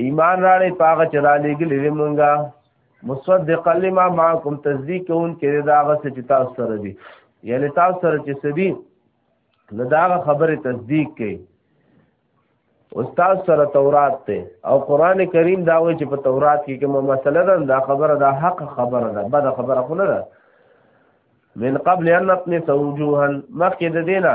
[SPEAKER 1] ایمان راړې پاغه چې را لېګلې دې مونږه مصدق لما معكم تصدیق کوون کې دا غس چې تاسو سره دي یعنی تاسو سره چې سدي نو دا خبره تصدیق کوي استاد سره تورات ته او قران کریم دا وایي چې په تورات کې کومه مسله ده دا خبره دا حق خبره ده بده خبره خو نه ده من قبل ان نطمس وجوها مخکې د دینه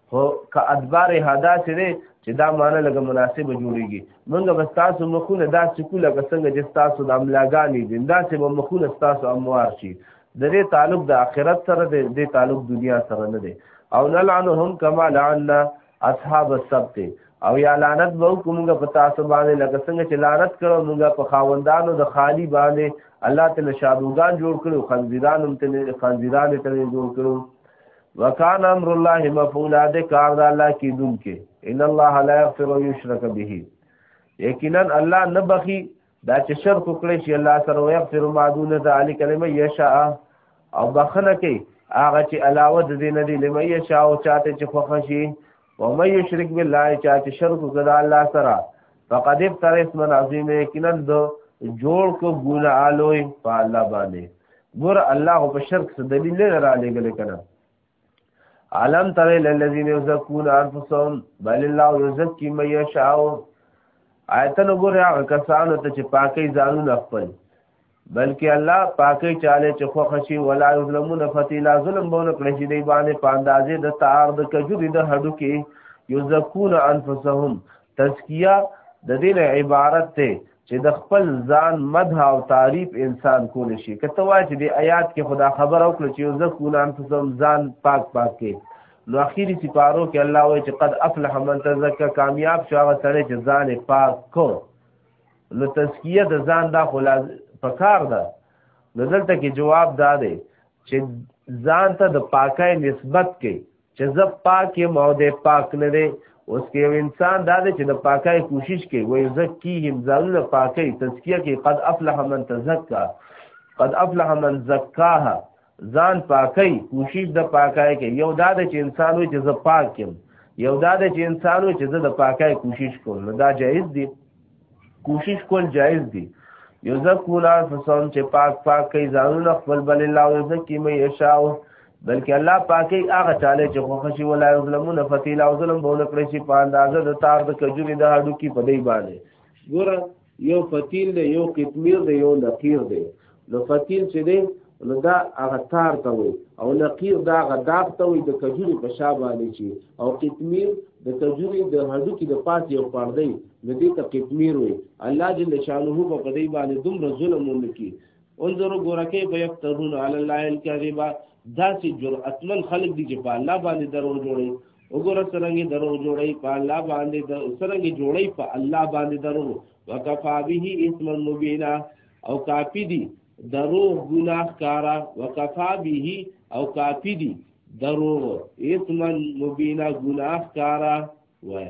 [SPEAKER 1] خو که ادبار هدا چې دی چې دا معنی لږه مناسبه جوړیږي موږ به ستاسو مخونه داسې کو لکه څنګه چې ستاسو د املاګانې دي داسې به مخونه ستاسو اموار شي د دې تعلق د آخرت سره دی د تعلق دنیا سره نه دی او نلعنهم کما لعنا اصحاب السبت او یا لعنت به کومګه په تاسو باندې لکه څنګه چې لعنت کړو موږ په خاوندانو د خالی باندې الله تعالی شادوغان جوړ کړو خنزیران هم ته خنزیران ته جوړ کړو وکان امر الله مفعولا د کار د الله کی دن کې ان الله لا یغفر یشرک به یقینا الله نه بخي دا چې شرک وکړي شي الله سره یغفر ما دون ذلک لمن یشاء او بخنه کوي هغه چې علاوه د دین دی لمن یشاء او چاته چې خوښ شي و مې یشرک بالله چا چې شرک کړه الله سره فقد ابتر اسم عظیم یقینا دو جوړ کو ګنا الوی په الله باندې ګور الله په شرک څه دلیل نه را لګل کنه علم تر للذین یزکون انفسهم بل الله یزکی من یشاء آیتن ګور هغه کسانو ته چې پاکي ځانونه خپل بلکې الله پاکي چاله چې خو خشي ولا ظلمون فتیلا ظلم بونه کړی چې دی باندې پاندازې د تار د کجوري د هډو کې یزکون انفسهم تزکیه د دې عبارت ته چې د خپل ځان مدح او تعریف انسان کول شي کته وای چې د آیات کې خدا خبر او کړ چې یزکون انفسهم ځان پاک پاک کې نو اخیری سپارو کې الله وای چې قد افلح من تزکا کامیاب شو هغه سره چې ځان پاک کو نو تزکیه د ځان دا خو په کار ده نو دلته کې جواب دا دی چې ځان ته د پاکۍ نسبت کې چې زه پاک یم او دی پاک نه دی اوس کې یو انسان دا دی چې د پاکۍ کوشش کوي وایي زکیهم ځانونه پاکۍ تزکیه کې قد افلح من تزکا قد افلح من زکاها ځان پاکي کوشش د پاکای کې یو دا د چې انسان وي چې زه پاک یم یو دا د چې انسان وي چې زه د پاکای کوشش کوم نو دا جایز دی کوشش کول جایز دی یو ځکونا فسوم چې پاک پاک کوي ځانونه خپل بل الله او زکی مې اشاو بلکې الله پاکي هغه چاله چې خو خشي ولا ظلمونه فتیلا او ظلم بونه کړی شي په اندازه د تار د کجوري د هډو کې په دی باندې ګوره یو فتیل دی یو قطمیر دی یو نقیر دی نو فتیل چې دی نو دا هغه تار ته وي او نقیر دا هغه داغ ته وي د کجوري په شا باندې چې او قطمیر د کجوري د هډو کې د پاس یو پردې نو دې ته قطمیر وي الله جل شانه په پدې باندې دومره ظلم ونکي انظر ګورکه به یفترون علی الله الکذبا دا چې جرأتمن خلک دي چې په الله باندې درو جوړي وګوره څنګه درو جوړي په الله باندې د څنګه جوړي په الله باندې درو وکفا به اسم مبینا او کافی دي درو ګناه کارا وکفا به او کافی دي درو اسم مبینا ګناه کارا وای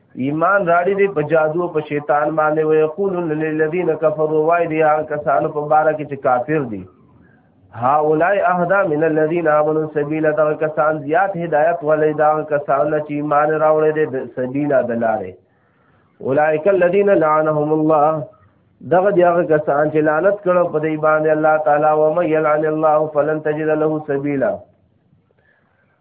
[SPEAKER 1] ایمان راړي دي په جادو په شیطان باندې وي یقولون للذین کفروا وای دي هغه کسانو په باره کې چې کافر دي هاولای اهدا من الذین آمنوا سبیلا دا کسان زیات هدایت ولې دا کسان چې ایمان راوړي دي سبیلا دلاره اولائک الذین لعنهم الله دغه دی هغه کسان چې لعنت کړو په دی باندې الله تعالی و مې یلعن الله فلن تجد له سبیلا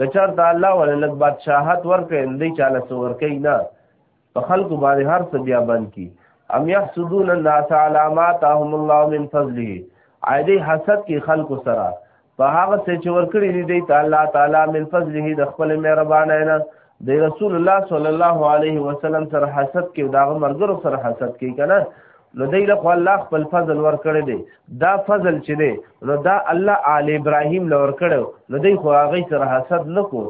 [SPEAKER 1] کچر ته الله ول لګ بادشاہت ورکې اندې چاله سو ورکې نه په خلکو باندې هر څه بیا بند کی ام يحسدون الناس على ما تاهم الله من فضله عیدی حسد کی خلکو سره په هغه څه چې ورکړي دي دی تعالی تعالی من فضله د خپل مهربانه نه د رسول الله صلی الله علیه وسلم سره حسد کې داغه مرګرو سره حسد کې کنه نو دی له الله خپل فضل ور کړی دی دا فضل چې دی نو دا الله آل ابراهیم لور کړو نو دی خو هغه سره حسد نکو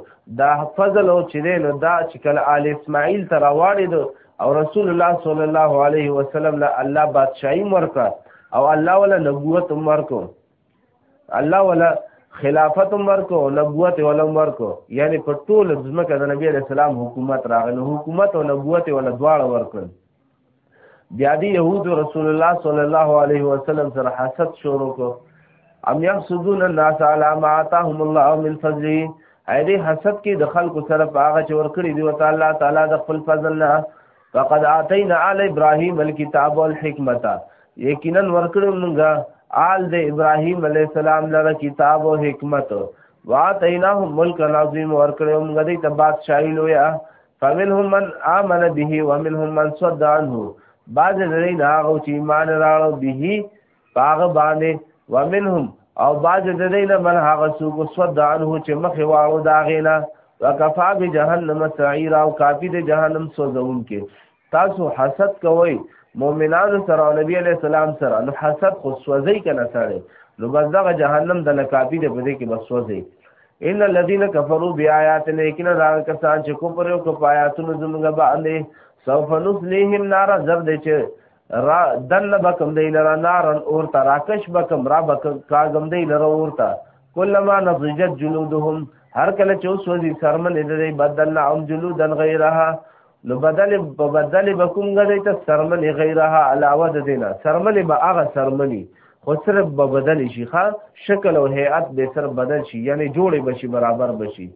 [SPEAKER 1] دا فضل او چې دی نو دا چې کله آل اسماعیل ته راوړی دو او رسول الله صلی الله علیه وسلم له الله بادشاہي ورکړه او الله ولا نبوت ورکو الله ولا خلافت ورکو نبوت ولا ورکو یعنی په ټول ځمکه د نبی رسول الله حکومت راغله حکومت او نبوت ولا دواړه ورکړل بیا دی یهود رسول الله صلی الله علیه وسلم سره حسد شروع کو ام یحسدون الناس علی ما آتاهم الله من فضله اې دې حسد کې د خلکو سره په هغه چې ورکړي دی وته الله تعالی د خپل فضل نه فقد آتینا علی ابراهیم الكتاب والحکمت یقینا ورکړو موږ آل د ابراهیم علی السلام لره کتاب او حکمت واتیناه ملک العظیم ورکړو موږ دې ته بادشاہي لویا فمنهم من آمن به ومنهم من صد عنه بعض درین هغه چې ایمان راړو به هغه باندې ومنهم او بعض درین من هغه څوک صد عنه چې مخ واړو دا غینا وکفا به جهنم سعیرا او کافی د جهنم سوزون کې تاسو حسد کوئ مؤمنانو سره او نبی علیہ السلام سره نو حسد خو سوځي کنه سره نو بس دغه جهنم د لکافي د بده کې بس سوځي ان الذين كفروا بآياتنا لیکن دا کسان چې کوپر یو کو آیاتونو زموږ باندې سوف نسلهم نار زر دې چې را دن بکم دی لرا نارن اور تا راکش بکم را بکم کاغم دی لرا اور تا کلما نضجت جلودهم هر کله چې اوس وځي سرمن دې بدلنا ام جلودن غیرها نو بدل په بدل به کوم غدې ته سرمنې غیرها علاوه د دینه سرمنې به هغه سرمنې خو صرف به بدل شي ښا شکل او هيئت به سر بدل شي یعنی جوړې بشي برابر بشي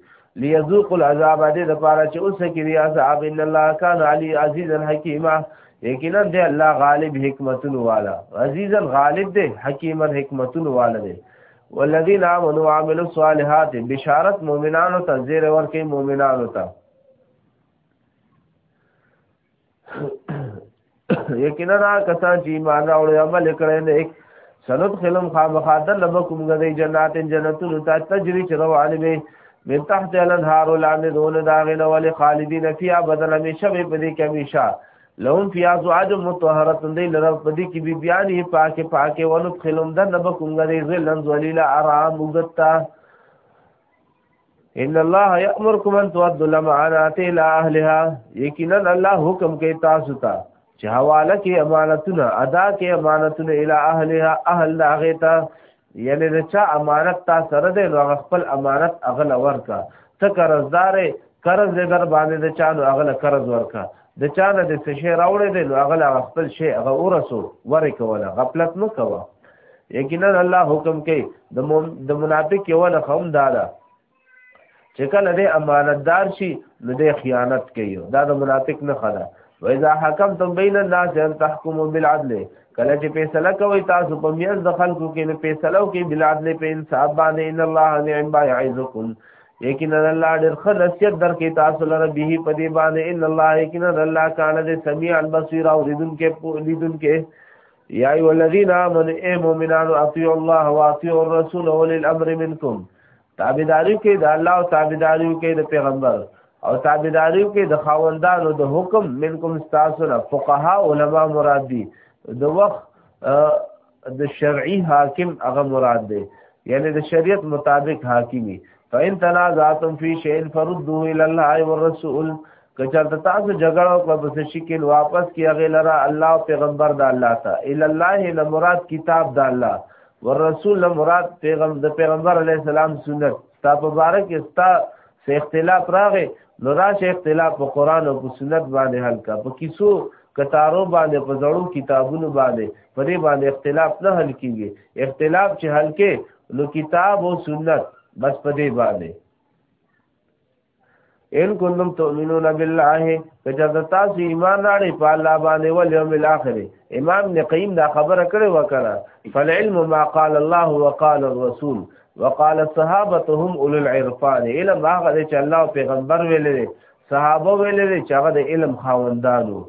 [SPEAKER 1] ليذوق العذاب دې د پاره چې اوس کې دی عذاب ان الله کان علی عزیزا حکیما یقینا دې الله غالب حکمتون والا عزیزا غالب دې حکیما حکمتون والا دې والذین آمنوا وعملوا الصالحات بشارت مؤمنانو ته زیر ورکې مؤمنانو ته یقینا دا کسان چې ایمان راوړي عمل کړي نه سنت خلم خامخادر لبکم غدی جنات جنتون تا تجری چ روان به من تحت الانهار لاندې دون داغه نو ول خالدین فی ابدا همیشه به پدې کې همیشه لهم فی ازواج مطهرات دې لره پدې کې بی بیان هی پاکه پاکه ول خلم در لبکم غدی ذلن ذلیل آرام وګتا ان الله یامرکم ان تؤدوا الامانات الى اهلها یقینا الله حکم کوي تاسو ته چې حواله کې امانتونه ادا کې امانتونه الى اهلها اهل هغه ته یعنی د چا امانت تا سره دی نو هغه خپل امانت اغل ورکا ته قرضدار قرض دې در باندې د چا نو اغل قرض ورکا د چا نه د څه شی راوړی دی نو هغه هغه خپل شی هغه ورسو ورې کوله غفلت مه کوه یقینا الله حکم کوي د د منافق یو نه هم دا ده چې کله دې امانتدار شي نو دې خیانت کوي دا د منافق نه خلا وإذا حكمتم بين الناس أن تحكموا بالعدل کله چې فیصله کوي تاسو په میز د خلکو کې نه فیصله کوي بالعدل په انصاف باندې ان الله نعم ما يعظكم یقینا الله ډېر ښه نصیحت درکې تاسو لره به په دې باندې ان الله یقینا الله کان دې سميع البصير او لیدون کې لیدون کې یا ای الذین آمنوا ای مؤمنانو اطیعوا الله واطیعوا الرسول اول الامر منکم تابعداري کې د الله او تابعداري کې د پیغمبر او تابعداري کې د خاوندانو د حکم منکم تاسو نه فقها علما مراد دي د وخت د شرعي حاکم هغه مراد دی یعنی د شریعت مطابق حاکمی فإن تنازعتم في شيء فردوه إلى الله والرسول کچرته تاسو جګړه او پس شکل واپس کی هغه لرا الله او پیغمبر د الله ته ال الله نه مراد کتاب د الله ور رسول نه مراد پیغمبر د پیغمبر علی السلام سنت تا مبارک استا سه اختلاف راغې نو راشه اختلاف په قران او په سنت باندې حل کا په کیسو کتارو باندې په زړو کتابونو باندې په دې باندې اختلاف نه حل کیږي اختلاف چې حل کې نو کتاب او سنت بس په دې باندې ان کنتم تؤمنون بالله کجا د تاسو ایمان راړي په الله باندې ول یوم الاخر امام نقیم دا خبره کړې وکړه فالعلم ما قال الله وقال الرسول وقال الصحابه هم اولو العرفان علم هغه چې الله پیغمبر ویل دي صحابه ویل دي چې هغه د علم خاوندانو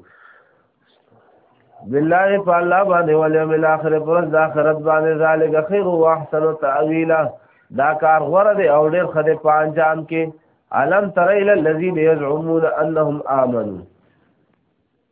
[SPEAKER 1] بالله فالله باندې ولیم الاخر پر د اخرت باندې ذالک خیر او احسن تاویلا دا کار غره دی او ډیر خده پانجام کې علم تر الى الذين يزعمون انهم امنوا